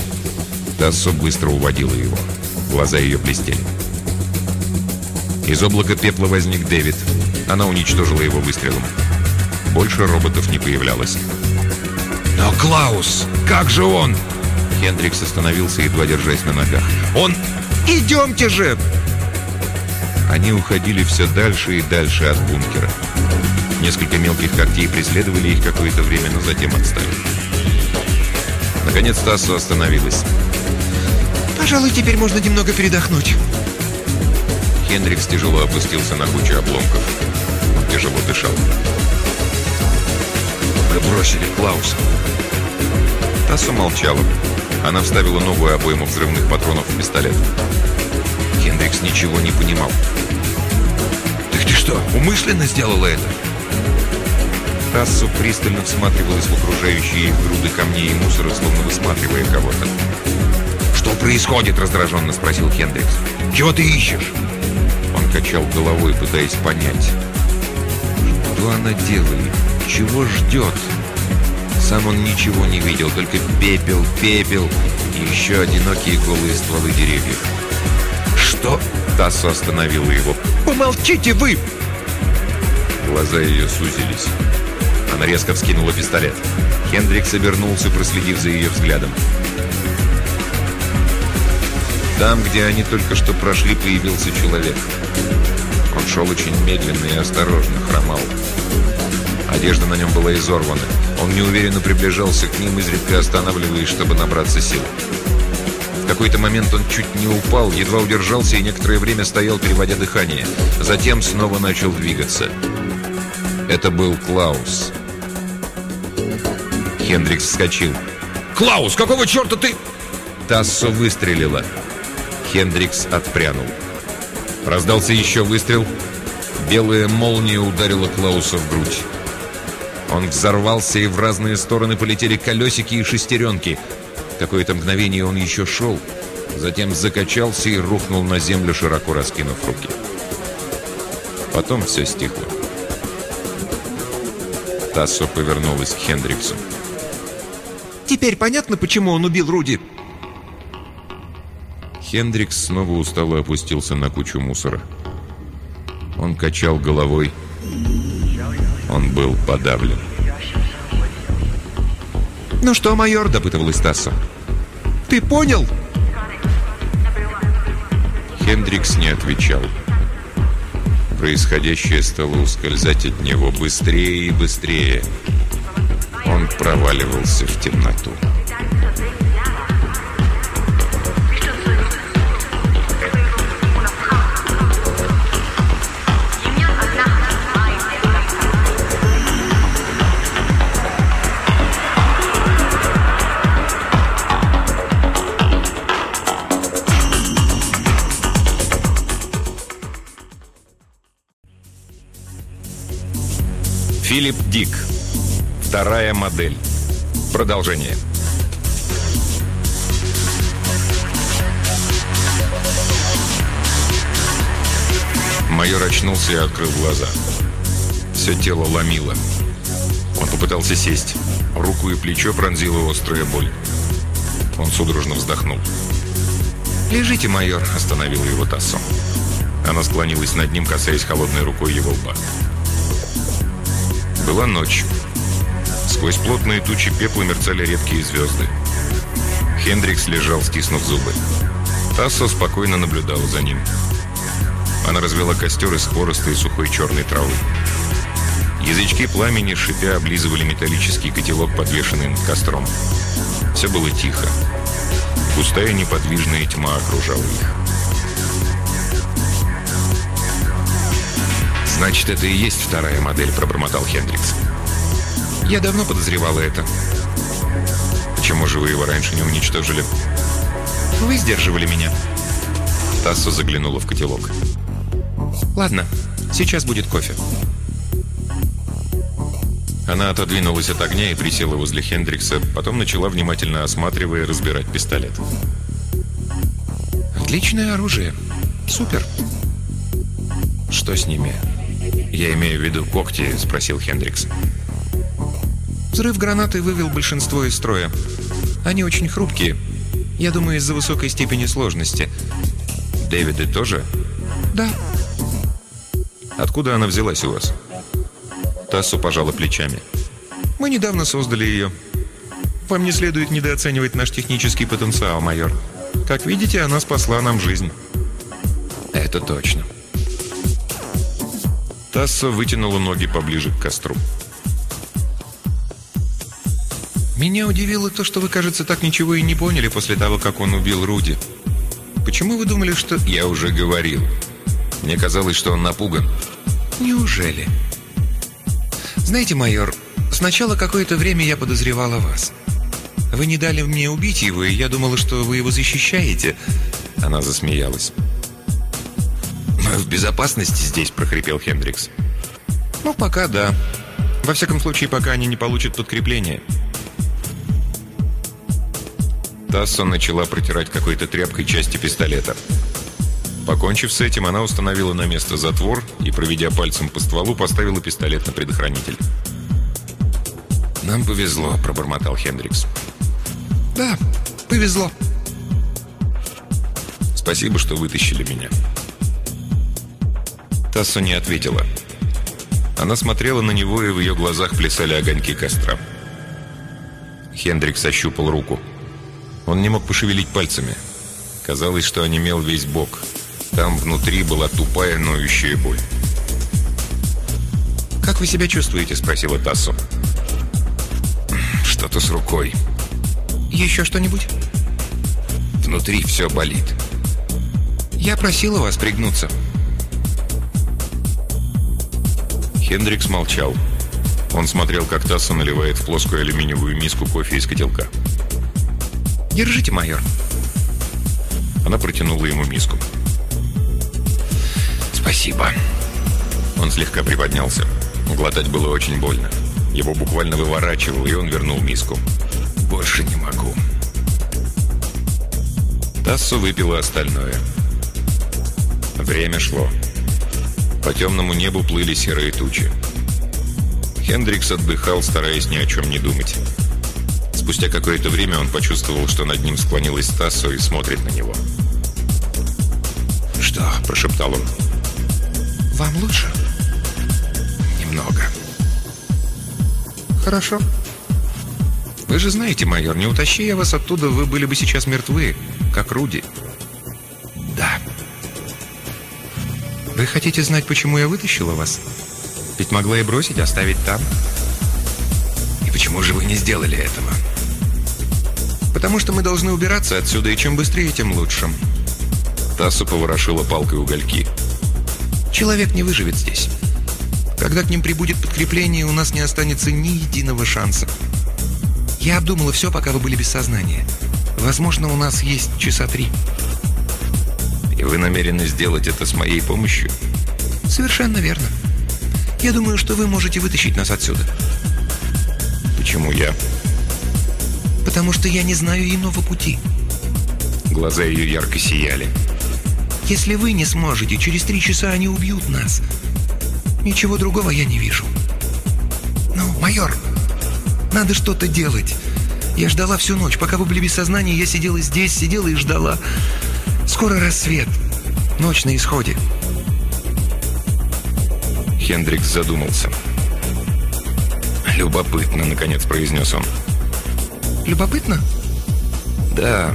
Тассо быстро уводила его. Глаза ее блестели. Из облака пепла возник Дэвид. Она уничтожила его выстрелом. Больше роботов не появлялось. «Но Клаус, как же он?» Хендрикс остановился, едва держась на ногах. «Он... Идемте же!» Они уходили все дальше и дальше от бункера. Несколько мелких когтей преследовали их какое-то время, но затем отстали. Наконец Тассу остановилась. «Пожалуй, теперь можно немного передохнуть». Хендрикс тяжело опустился на кучу обломков. Он тяжело дышал. «Мы бросили Клауса». Тассу молчала. Она вставила новую обойму взрывных патронов в пистолет. Хендрикс ничего не понимал. «Так ты что, умышленно сделала это?» Тассу пристально всматривалась в окружающие их груды камней и мусора, словно высматривая кого-то. «Что происходит?» – раздраженно спросил Хендрикс. «Чего ты ищешь?» Он качал головой, пытаясь понять. Что она делает? Чего ждет? Сам он ничего не видел, только пепел, пепел и еще одинокие голые стволы деревьев. «Что?» Тассу остановила его. «Помолчите вы!» Глаза ее сузились. Она резко вскинула пистолет. Хендрикс обернулся, проследив за ее взглядом. Там, где они только что прошли, появился человек. Он шел очень медленно и осторожно, хромал. Одежда на нем была изорвана. Он неуверенно приближался к ним, изредка останавливаясь, чтобы набраться сил. В какой-то момент он чуть не упал, едва удержался и некоторое время стоял, переводя дыхание. Затем снова начал двигаться. Это был Клаус. Хендрикс вскочил. «Клаус, какого черта ты...» Тассо выстрелила. Хендрикс отпрянул. Раздался еще выстрел. Белая молния ударила Клауса в грудь. Он взорвался, и в разные стороны полетели колесики и шестеренки. Какое-то мгновение он еще шел. Затем закачался и рухнул на землю, широко раскинув руки. Потом все стихло. Тассо повернулась к Хендриксу. «Теперь понятно, почему он убил Руди?» Хендрикс снова устало опустился на кучу мусора. Он качал головой. Он был подавлен. «Ну что, майор?» – допытывалась Тассо. «Ты понял?» Хендрикс не отвечал. Происходящее стало ускользать от него быстрее и быстрее. Он проваливался в темноту. Филипп Дик. Вторая модель. Продолжение. Майор очнулся и открыл глаза. Все тело ломило. Он попытался сесть. Руку и плечо пронзила острая боль. Он судорожно вздохнул. «Лежите, майор», — остановила его Тассо. Она склонилась над ним, касаясь холодной рукой его лба. Была ночь. Сквозь плотные тучи пепла мерцали редкие звезды. Хендрикс лежал, стиснув зубы. Тассо спокойно наблюдала за ним. Она развела костер из хвороста и сухой черной травы. Язычки пламени, шипя, облизывали металлический котелок, подвешенный над костром. Все было тихо. Густая неподвижная тьма окружала их. «Значит, это и есть вторая модель», — пробормотал Хендрикс. «Я давно подозревала это». «Почему же вы его раньше не уничтожили?» «Вы сдерживали меня». Тассо заглянула в котелок. «Ладно, сейчас будет кофе». Она отодвинулась от огня и присела возле Хендрикса, потом начала внимательно осматривая и разбирать пистолет. «Отличное оружие. Супер». «Что с ними?» «Я имею в виду когти», — спросил Хендрикс. Взрыв гранаты вывел большинство из строя. Они очень хрупкие. Я думаю, из-за высокой степени сложности. Дэвиды тоже? Да. Откуда она взялась у вас? Тассу пожала плечами. Мы недавно создали ее. Вам не следует недооценивать наш технический потенциал, майор. Как видите, она спасла нам жизнь. Это точно. Тасса вытянула ноги поближе к костру. Меня удивило то, что вы, кажется, так ничего и не поняли после того, как он убил Руди. Почему вы думали, что... Я уже говорил. Мне казалось, что он напуган. Неужели? Знаете, майор, сначала какое-то время я подозревала вас. Вы не дали мне убить его, и я думала, что вы его защищаете. Она засмеялась. «Мы в безопасности здесь», — прохрипел Хендрикс. «Ну, пока да. Во всяком случае, пока они не получат подкрепление». Тасса начала протирать какой-то тряпкой части пистолета. Покончив с этим, она установила на место затвор и, проведя пальцем по стволу, поставила пистолет на предохранитель. «Нам повезло», — пробормотал Хендрикс. «Да, повезло». «Спасибо, что вытащили меня». Тассо не ответила. Она смотрела на него, и в ее глазах плясали огоньки костра. Хендрикс ощупал руку. Он не мог пошевелить пальцами. Казалось, что онемел весь бок. Там внутри была тупая, ноющая боль. «Как вы себя чувствуете?» – спросила Тассо. «Что-то с рукой». «Еще что-нибудь?» «Внутри все болит». «Я просила вас пригнуться». Хендрикс молчал. Он смотрел, как Тасса наливает в плоскую алюминиевую миску кофе из котелка. «Держите, майор». Она протянула ему миску. «Спасибо». Он слегка приподнялся. Глотать было очень больно. Его буквально выворачивало, и он вернул миску. «Больше не могу». Тассу выпила остальное. Время шло. По темному небу плыли серые тучи. Хендрикс отдыхал, стараясь ни о чем не думать. Спустя какое-то время он почувствовал, что над ним склонилась Тассо и смотрит на него. «Что?» – прошептал он. «Вам лучше?» «Немного». «Хорошо. Вы же знаете, майор, не утащи я вас оттуда, вы были бы сейчас мертвы, как Руди». «Вы хотите знать, почему я вытащила вас? Ведь могла и бросить, оставить там». «И почему же вы не сделали этого?» «Потому что мы должны убираться отсюда, и чем быстрее, тем лучше». Тассу поворошила палкой угольки. «Человек не выживет здесь. Когда к ним прибудет подкрепление, у нас не останется ни единого шанса. Я обдумала все, пока вы были без сознания. Возможно, у нас есть часа три». «И вы намерены сделать это с моей помощью?» «Совершенно верно. Я думаю, что вы можете вытащить нас отсюда». «Почему я?» «Потому что я не знаю иного пути». Глаза ее ярко сияли. «Если вы не сможете, через три часа они убьют нас. Ничего другого я не вижу». «Ну, майор, надо что-то делать. Я ждала всю ночь. Пока вы были без сознания, я сидела здесь, сидела и ждала. Скоро рассвет. Ночь на исходе». Хендрикс задумался. «Любопытно», — наконец произнес он. «Любопытно?» «Да.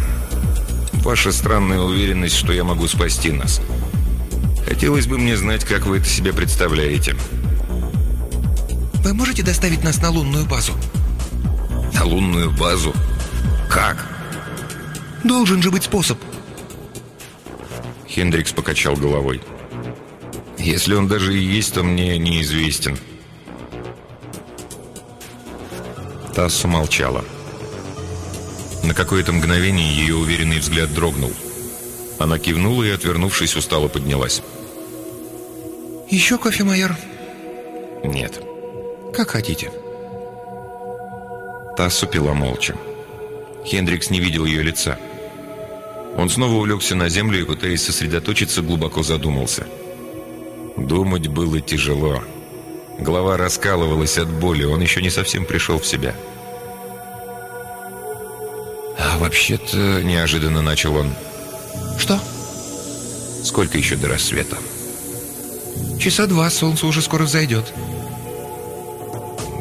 Ваша странная уверенность, что я могу спасти нас. Хотелось бы мне знать, как вы это себе представляете». «Вы можете доставить нас на лунную базу?» «На лунную базу? Как?» «Должен же быть способ». Хендрикс покачал головой. «Если он даже и есть, то мне неизвестен». Тассу молчала. На какое-то мгновение ее уверенный взгляд дрогнул. Она кивнула и, отвернувшись, устало поднялась. «Еще кофе, майор?» «Нет». «Как хотите». Тассу пила молча. Хендрикс не видел ее лица. Он снова улегся на землю и, пытаясь сосредоточиться, глубоко задумался. Думать было тяжело. Голова раскалывалась от боли, он еще не совсем пришел в себя. «А вообще-то...» — неожиданно начал он. «Что?» «Сколько еще до рассвета?» Часа два, солнце уже скоро взойдет.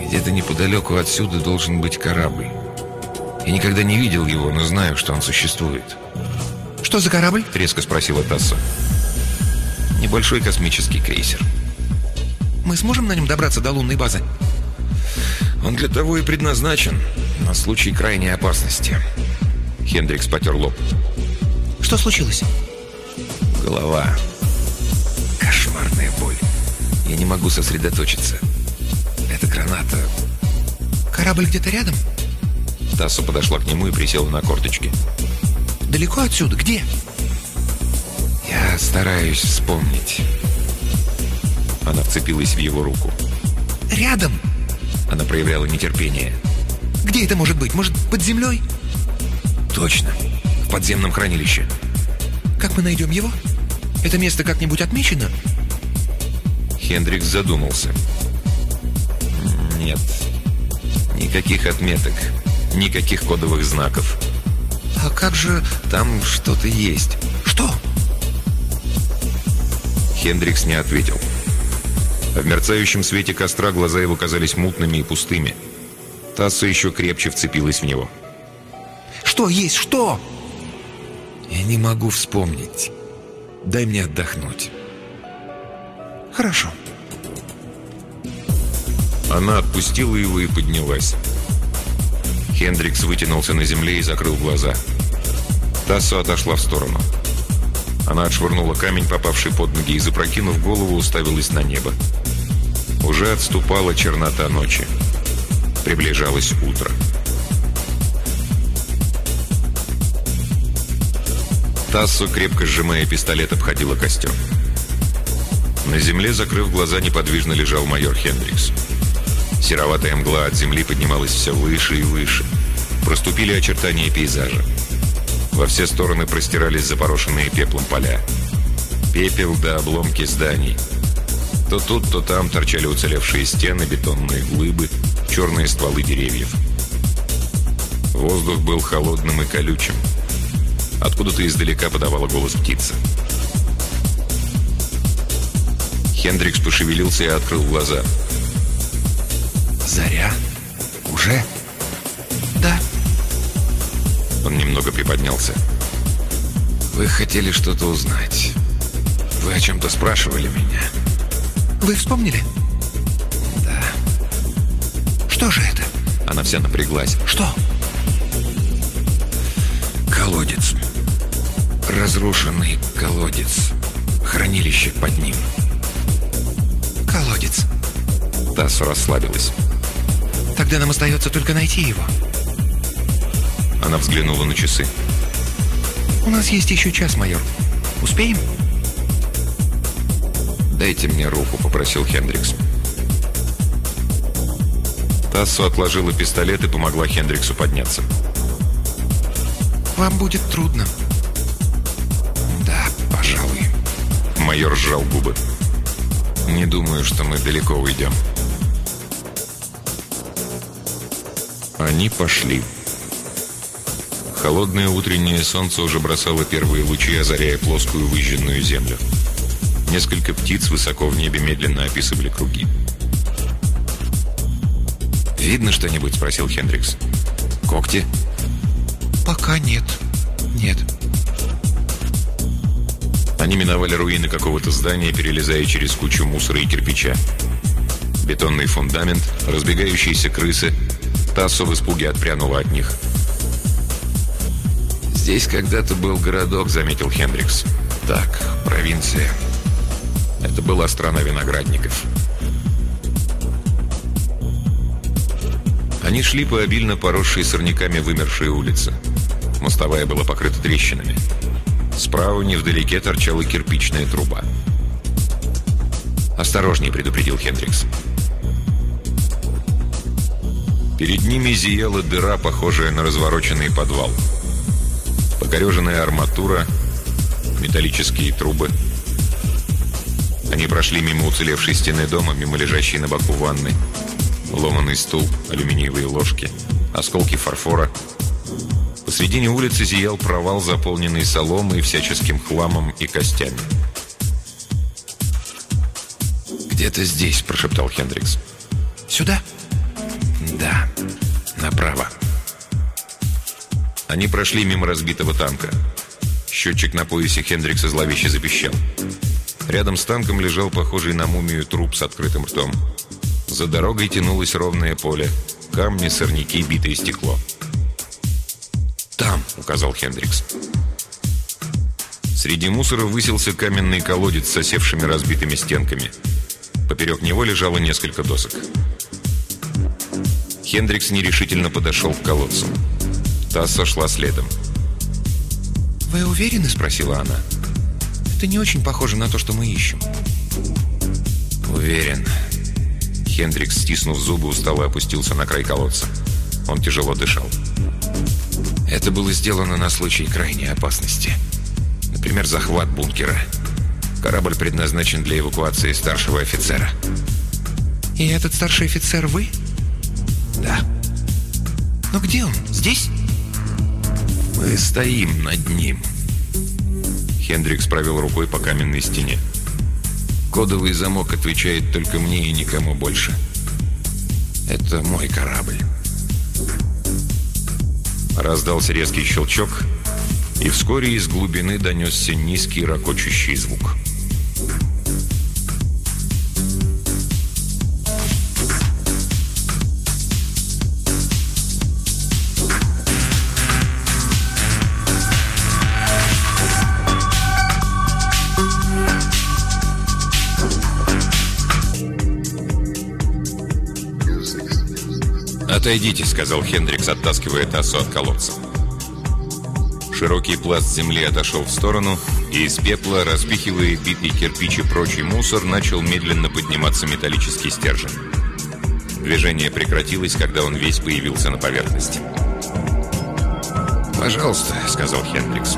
Где-то неподалеку отсюда должен быть корабль. Я никогда не видел его, но знаю, что он существует. Что за корабль? Резко спросила Тасса. Небольшой космический крейсер. Мы сможем на нем добраться до лунной базы? Он для того и предназначен, на случай крайней опасности. Хендрикс потер лоб. Что случилось? Голова. Кошмарная боль. Я не могу сосредоточиться. Это граната. Корабль где-то рядом? Тасса подошла к нему и присела на корточки. Далеко отсюда? Где? Я стараюсь вспомнить. Она вцепилась в его руку. Рядом? Она проявляла нетерпение. Где это может быть? Может, под землей? Точно. В подземном хранилище. Как мы найдем его? Это место как-нибудь отмечено? Хендрикс задумался. Нет. Никаких отметок. Никаких кодовых знаков. А как же... Там что-то есть. Что? Хендрикс не ответил. В мерцающем свете костра глаза его казались мутными и пустыми. Тасса еще крепче вцепилась в него. Что есть? Что? Я не могу вспомнить. Дай мне отдохнуть. Хорошо. Она отпустила его и поднялась. Хендрикс вытянулся на земле и закрыл глаза. Тассу отошла в сторону. Она отшвырнула камень, попавший под ноги, и, запрокинув голову, уставилась на небо. Уже отступала чернота ночи. Приближалось утро. Тассу, крепко сжимая пистолет, обходила костер. На земле, закрыв глаза, неподвижно лежал майор Хендрикс. Сероватая мгла от земли поднималась все выше и выше. Проступили очертания пейзажа. Во все стороны простирались запорошенные пеплом поля. Пепел до обломки зданий. То тут, то там торчали уцелевшие стены, бетонные глыбы, черные стволы деревьев. Воздух был холодным и колючим. Откуда-то издалека подавала голос птица. Хендрикс пошевелился и открыл глаза. Заря? Уже? Да. Он немного приподнялся. «Вы хотели что-то узнать. Вы о чем-то спрашивали меня». Вы вспомнили? «Да». Что же это? Она вся напряглась. Что? Колодец. Разрушенный колодец. Хранилище под ним. Колодец. Тасса расслабилась. Тогда нам остается только найти его. Она взглянула на часы. У нас есть еще час, майор. Успеем? «Дайте мне руку», — попросил Хендрикс. Тассу отложила пистолет и помогла Хендриксу подняться. Вам будет трудно. «Да, пожалуй». Майор сжал губы. «Не думаю, что мы далеко уйдем». Они пошли. Холодное утреннее солнце уже бросало первые лучи, озаряя плоскую выжженную землю. Несколько птиц высоко в небе медленно описывали круги. «Видно что-нибудь?» — спросил Хендрикс. «Когти?» Пока нет. Нет. Они миновали руины какого-то здания, перелезая через кучу мусора и кирпича. Бетонный фундамент, разбегающиеся крысы. Тассо в испуге отпрянула от них. «Здесь когда-то был городок», — заметил Хендрикс. «Так, провинция. Это была страна виноградников». Они шли по обильно поросшей сорняками вымершей улице. Мостовая была покрыта трещинами. Справа невдалеке торчала кирпичная труба. «Осторожней», — предупредил Хендрикс. Перед ними зияла дыра, похожая на развороченный подвал. Покореженная арматура, металлические трубы. Они прошли мимо уцелевшей стены дома, мимо лежащей на боку ванны. Ломанный стул, алюминиевые ложки, осколки фарфора. Посредине улицы зиял провал, заполненный соломой, всяческим хламом и костями. «Где-то здесь», — прошептал Хендрикс. «Сюда?» «Да, направо». Они прошли мимо разбитого танка. Счетчик на поясе Хендрикса зловеще запищал. Рядом с танком лежал похожий на мумию труп с открытым ртом. За дорогой тянулось ровное поле. Камни, сорняки, битое стекло. «Там», — указал Хендрикс. Среди мусора высился каменный колодец с осевшими разбитыми стенками. Поперек него лежало несколько досок. Хендрикс нерешительно подошел к колодцу. Та сошла следом. «Вы уверены?» — спросила она. «Это не очень похоже на то, что мы ищем». «Уверен». Хендрикс, стиснув зубы, устало опустился на край колодца. Он тяжело дышал. Это было сделано на случай крайней опасности. Например, захват бункера. Корабль предназначен для эвакуации старшего офицера. «И этот старший офицер вы?» «Да». «Но где он? Здесь?» «Мы стоим над ним». Хендрикс провел рукой по каменной стене. «Кодовый замок отвечает только мне и никому больше. Это мой корабль». Раздался резкий щелчок, и вскоре из глубины донесся низкий ракочущий звук. «Отойдите», — сказал Хендрикс, оттаскивая Тассу от колодца. Широкий пласт земли отошел в сторону, и из пепла, распихивая битый кирпич и прочий мусор, начал медленно подниматься металлический стержень. Движение прекратилось, когда он весь появился на поверхности. «Пожалуйста», — сказал Хендрикс.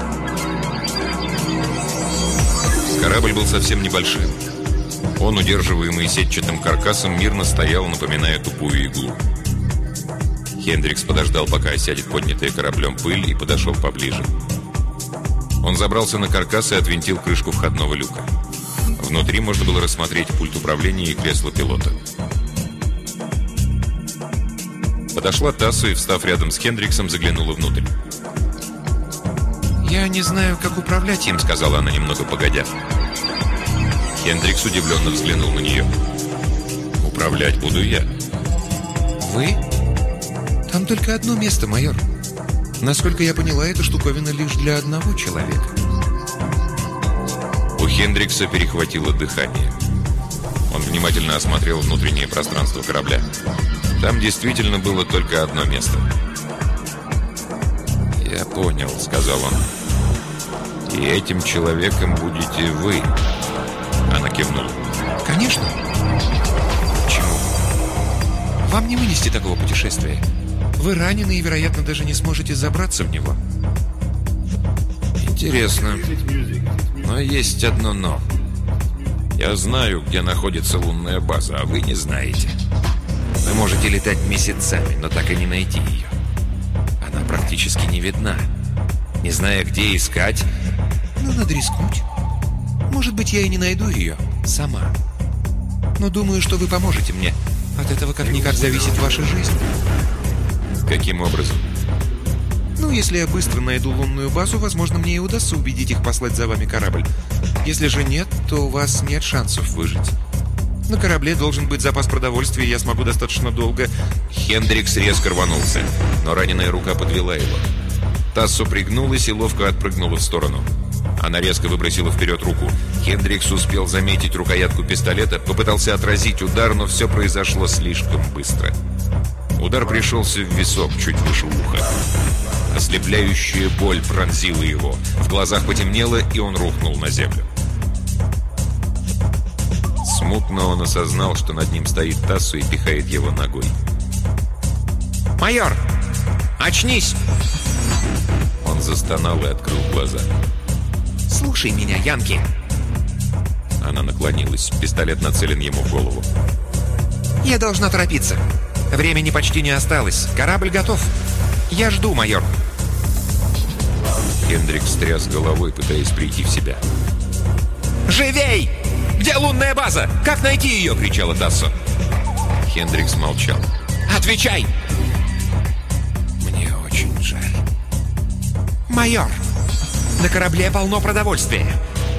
Корабль был совсем небольшим. Он, удерживаемый сетчатым каркасом, мирно стоял, напоминая тупую иглу. Хендрикс подождал, пока осядет поднятая кораблем пыль, и подошел поближе. Он забрался на каркас и отвинтил крышку входного люка. Внутри можно было рассмотреть пульт управления и кресло пилота. Подошла Тассу и, встав рядом с Хендриксом, заглянула внутрь. «Я не знаю, как управлять им», — сказала она немного погодя. Хендрикс удивленно взглянул на нее. «Управлять буду я». «Вы?» Там только одно место, майор. Насколько я поняла, эта штуковина лишь для одного человека. У Хендрикса перехватило дыхание. Он внимательно осмотрел внутреннее пространство корабля. Там действительно было только одно место. «Я понял», — сказал он. «И этим человеком будете вы». Она кивнула. «Конечно». «Почему?» «Вам не вынести такого путешествия. Вы ранены и, вероятно, даже не сможете забраться в него. Интересно. Но есть одно «но». Я знаю, где находится лунная база, а вы не знаете. Вы можете летать месяцами, но так и не найти ее. Она практически не видна. Не зная, где искать... Ну, надо рискнуть. Может быть, я и не найду ее сама. Но думаю, что вы поможете мне. От этого как-никак зависит ваша жизнь. Каким образом? Ну, если я быстро найду лунную базу, возможно, мне и удастся убедить их послать за вами корабль. Если же нет, то у вас нет шансов выжить. На корабле должен быть запас продовольствия, я смогу достаточно долго... Хендрикс резко рванулся, но раненая рука подвела его. Тассу пригнулась и ловко отпрыгнула в сторону. Она резко выбросила вперед руку. Хендрикс успел заметить рукоятку пистолета, попытался отразить удар, но все произошло слишком быстро. Удар пришелся в висок, чуть выше уха. Ослепляющая боль пронзила его. В глазах потемнело, и он рухнул на землю. Смутно он осознал, что над ним стоит Тассу и пихает его ногой. «Майор! Очнись!» Он застонал и открыл глаза. «Слушай меня, Янки!» Она наклонилась. Пистолет нацелен ему в голову. «Я должна торопиться. Времени почти не осталось. Корабль готов. Я жду, майор». Хендрик стряс головой, пытаясь прийти в себя. «Живей! «Где лунная база? Как найти ее?» — кричала Тассо. Хендрикс молчал. «Отвечай!» «Мне очень жаль». «Майор, на корабле полно продовольствия.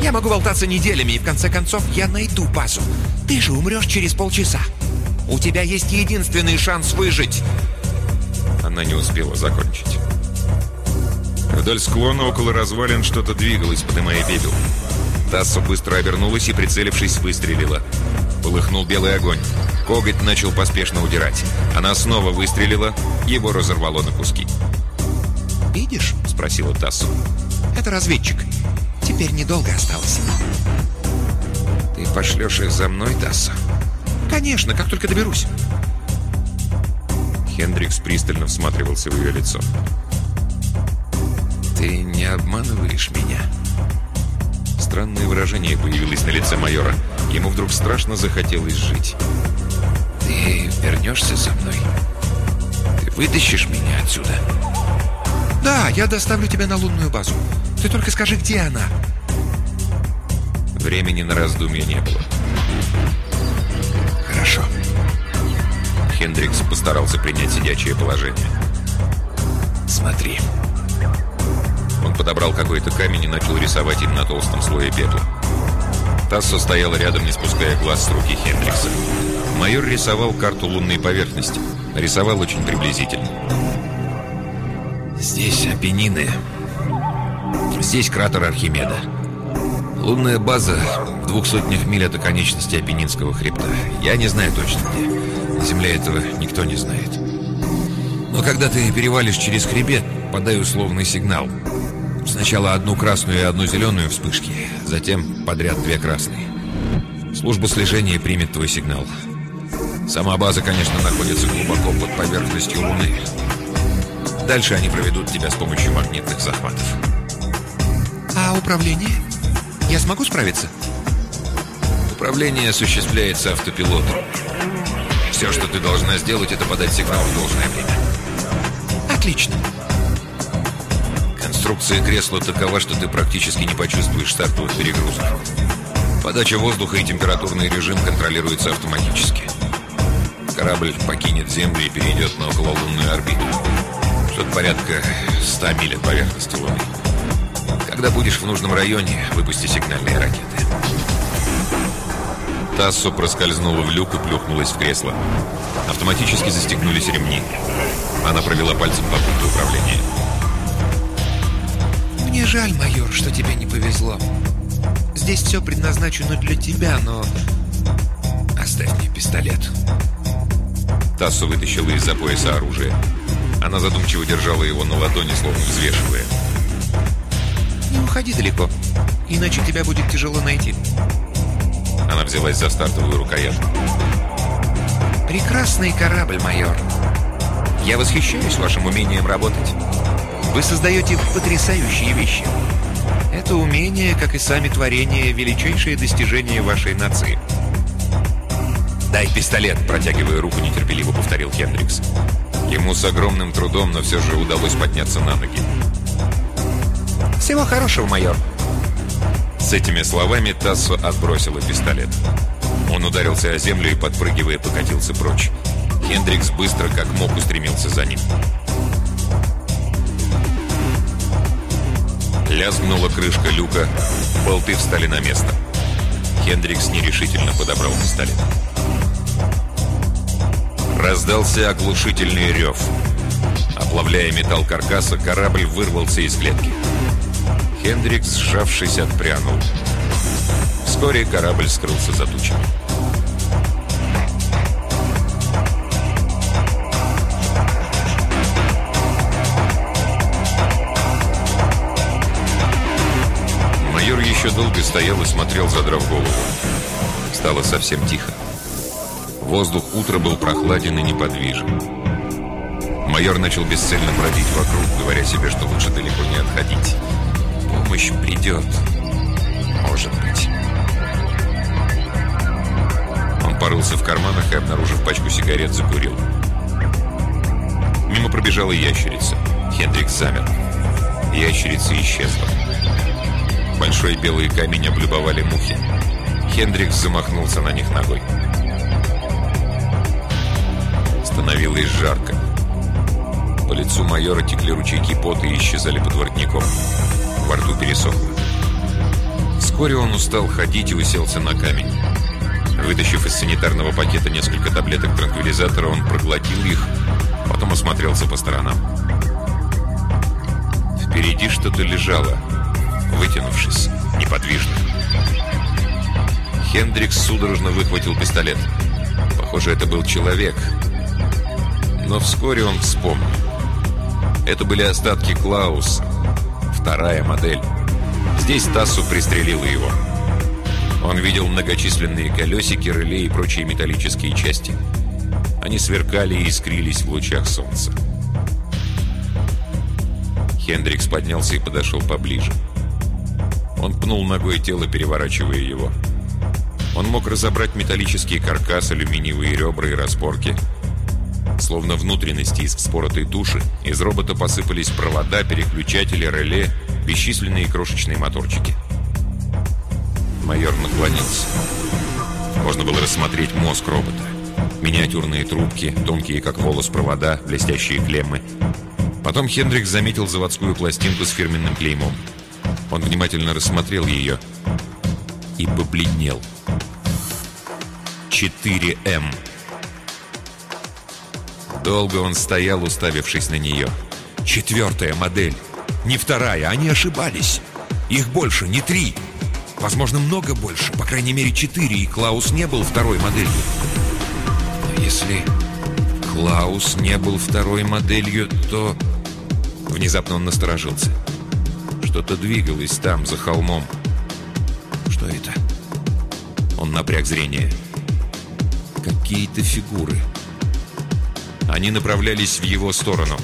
Я могу болтаться неделями, и в конце концов я найду базу. Ты же умрешь через полчаса. У тебя есть единственный шанс выжить!» Она не успела закончить. Вдоль склона около развалин что-то двигалось, подымая пепел. Тассо быстро обернулась и, прицелившись, выстрелила. Полыхнул белый огонь. Коготь начал поспешно удирать. Она снова выстрелила, его разорвало на куски. «Видишь?» — спросила Тассо. «Это разведчик. Теперь недолго осталось». «Ты пошлешь их за мной, Тассо?» «Конечно, как только доберусь». Хендрикс пристально всматривался в ее лицо. «Ты не обманываешь меня?» Странное выражение появилось на лице майора. Ему вдруг страшно захотелось жить. «Ты вернешься со мной? Ты вытащишь меня отсюда?» «Да, я доставлю тебя на лунную базу. Ты только скажи, где она?» Времени на раздумья не было. «Хорошо». Хендрикс постарался принять сидячее положение. «Смотри». Он подобрал какой-то камень и начал рисовать им на толстом слое пепла. Тассо стояла рядом, не спуская глаз с руки Хендрикса. Майор рисовал карту лунной поверхности. Рисовал очень приблизительно. Здесь Апеннины. Здесь кратер Архимеда. Лунная база в двух сотнях миль от оконечности Апеннинского хребта. Я не знаю точно где. На Земле этого никто не знает. Но когда ты перевалишь через хребет, подай условный сигнал. Сначала одну красную и одну зеленую вспышки, затем подряд две красные. Служба слежения примет твой сигнал. Сама база, конечно, находится глубоко под поверхностью Луны. Дальше они проведут тебя с помощью магнитных захватов. «А управление? Я смогу справиться?» Управление осуществляется автопилотом. Все, что ты должна сделать, это подать сигнал в должное время. «Отлично!» Конструкция кресла такова, что ты практически не почувствуешь стартовых перегрузок. Подача воздуха и температурный режим контролируются автоматически. Корабль покинет Землю и перейдет на окололунную орбиту. Что-то порядка 100 миль от поверхности Луны. Когда будешь в нужном районе, выпусти сигнальные ракеты. Тассо проскользнула в люк и плюхнулась в кресло. Автоматически застегнулись ремни. Она провела пальцем по пульту управления. «Мне жаль, майор, что тебе не повезло. Здесь все предназначено для тебя, но... Оставь мне пистолет». Тассо вытащила из-за пояса оружие. Она задумчиво держала его на ладони, словно взвешивая. «Не уходи далеко, иначе тебя будет тяжело найти». Она взялась за стартовую рукоятку. «Прекрасный корабль, майор. Я восхищаюсь вашим умением работать. Вы создаете потрясающие вещи. Это умение, как и сами творения, величайшее достижение вашей нации». «Дай пистолет!» – протягивая руку, нетерпеливо повторил Хендрикс. Ему с огромным трудом, но все же удалось подняться на ноги. «Всего хорошего, майор!» С этими словами Тассо отбросила пистолет. Он ударился о землю и, подпрыгивая, покатился прочь. Хендрикс быстро, как мог, устремился за ним. Лязгнула крышка люка, болты встали на место. Хендрикс нерешительно подобрал пистолет. Раздался оглушительный рев. Оплавляя металл каркаса, корабль вырвался из клетки. Хендрикс, сжавшись, отпрянул. Вскоре корабль скрылся за тучами. Майор еще долго стоял и смотрел, задрав голову. Стало совсем тихо. Воздух утра был прохладен и неподвижен. Майор начал бесцельно бродить вокруг, говоря себе, что лучше далеко не отходить. Помощь придет. Может быть. Он порылся в карманах и, обнаружив пачку сигарет, закурил. Мимо пробежала ящерица. Хендрикс замер. Ящерица исчезла. Большой белый камень облюбовали мухи. Хендрикс замахнулся на них ногой. Становилось жарко. По лицу майора текли ручейки пота и исчезали под воротником. Во рту пересохло. Вскоре он устал ходить и уселся на камень. Вытащив из санитарного пакета несколько таблеток транквилизатора, он проглотил их, потом осмотрелся по сторонам. Впереди что-то лежало, вытянувшись, неподвижно. Хендрикс судорожно выхватил пистолет. Похоже, это был человек. Но вскоре он вспомнил. Это были остатки Клауса. Вторая модель. Здесь Тассу пристрелила его. Он видел многочисленные колесики, реле и прочие металлические части. Они сверкали и искрились в лучах солнца. Хендрикс поднялся и подошел поближе. Он пнул ногой тело, переворачивая его. Он мог разобрать металлический каркас, алюминиевые ребра и распорки. Словно внутренности из вспоротой туши, из робота посыпались провода, переключатели, реле, бесчисленные крошечные моторчики. Майор наклонился. Можно было рассмотреть мозг робота. Миниатюрные трубки, тонкие как волос провода, блестящие клеммы. Потом Хендрикс заметил заводскую пластинку с фирменным клеймом. Он внимательно рассмотрел ее и побледнел. 4М. Долго он стоял, уставившись на нее. Четвертая модель. Не вторая, они ошибались. Их больше, не три. Возможно, много больше, по крайней мере, четыре, и Клаус не был второй моделью. Но если Клаус не был второй моделью, то... Внезапно он насторожился. Что-то двигалось там, за холмом. Что это? Он напряг зрение. Какие-то фигуры. Они направлялись в его сторону.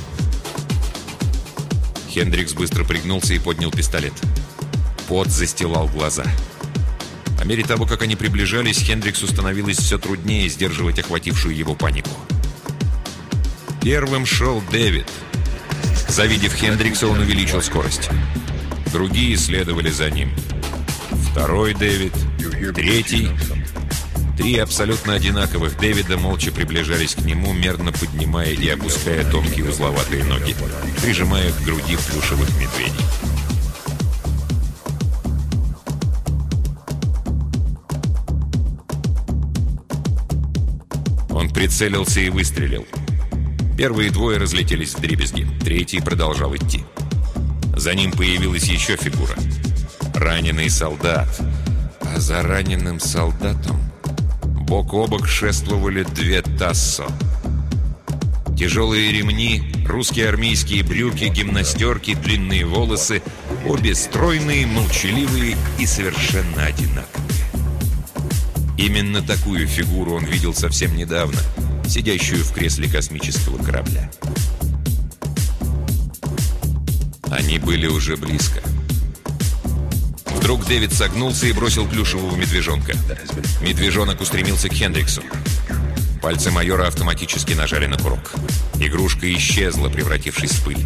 Хендрикс быстро пригнулся и поднял пистолет. Пот застилал глаза. По мере того, как они приближались, Хендриксу становилось все труднее сдерживать охватившую его панику. Первым шел Дэвид. Завидев Хендрикса, он увеличил скорость. Другие следовали за ним. Второй Дэвид, третий. Три абсолютно одинаковых Дэвида молча приближались к нему, мерно поднимая и опуская тонкие узловатые ноги, прижимая к груди плюшевых медведей. Он прицелился и выстрелил. Первые двое разлетелись в дребезги, третий продолжал идти. За ним появилась еще фигура. Раненый солдат. А за раненым солдатом бок о бок шествовали две тассо. Тяжелые ремни, русские армейские брюки, гимнастерки, длинные волосы. Обе стройные, молчаливые и совершенно одинаковые. Именно такую фигуру он видел совсем недавно, сидящую в кресле космического корабля. Они были уже близко. Вдруг Дэвид согнулся и бросил плюшевого медвежонка. Медвежонок устремился к Хендриксу. Пальцы майора автоматически нажали на курок. Игрушка исчезла, превратившись в пыль.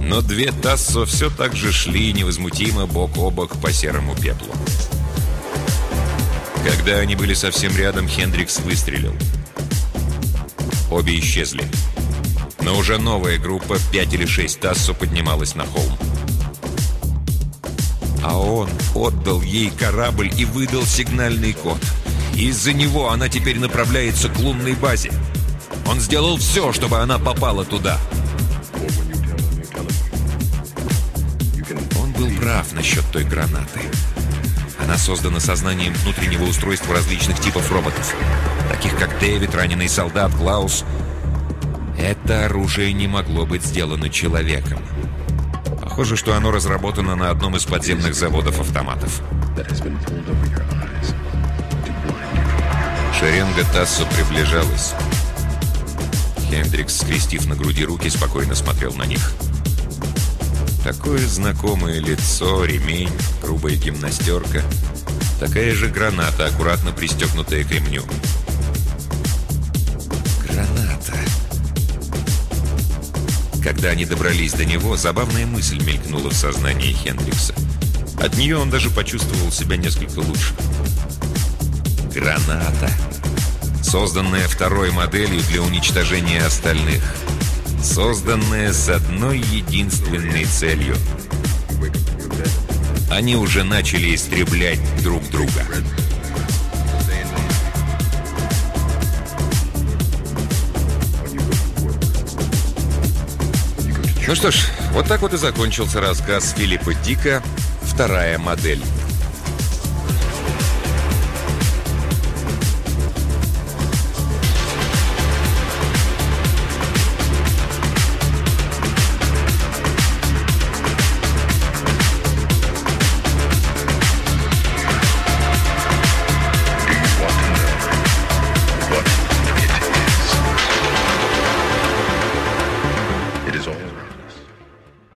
Но две Тассо все так же шли невозмутимо бок о бок по серому пеплу. Когда они были совсем рядом, Хендрикс выстрелил. Обе исчезли. Но уже новая группа, 5 или 6 Тассо, поднималась на холм. А он отдал ей корабль и выдал сигнальный код. Из-за него она теперь направляется к лунной базе. Он сделал все, чтобы она попала туда. Он был прав насчет той гранаты. Она создана сознанием внутреннего устройства различных типов роботов. Таких как Дэвид, раненый солдат, Клаус. Это оружие не могло быть сделано человеком. Похоже, что оно разработано на одном из подземных заводов автоматов. Шеренга Тассо приближалась. Хендрикс, скрестив на груди руки, спокойно смотрел на них. Такое знакомое лицо, ремень, грубая гимнастерка. Такая же граната, аккуратно пристегнутая к ремню. Когда они добрались до него, забавная мысль мелькнула в сознании Хендрикса. От нее он даже почувствовал себя несколько лучше. Граната. Созданная второй моделью для уничтожения остальных. Созданная с одной единственной целью. Они уже начали истреблять друг друга. Ну что ж, вот так вот и закончился рассказ Филиппа Дика «Вторая модель».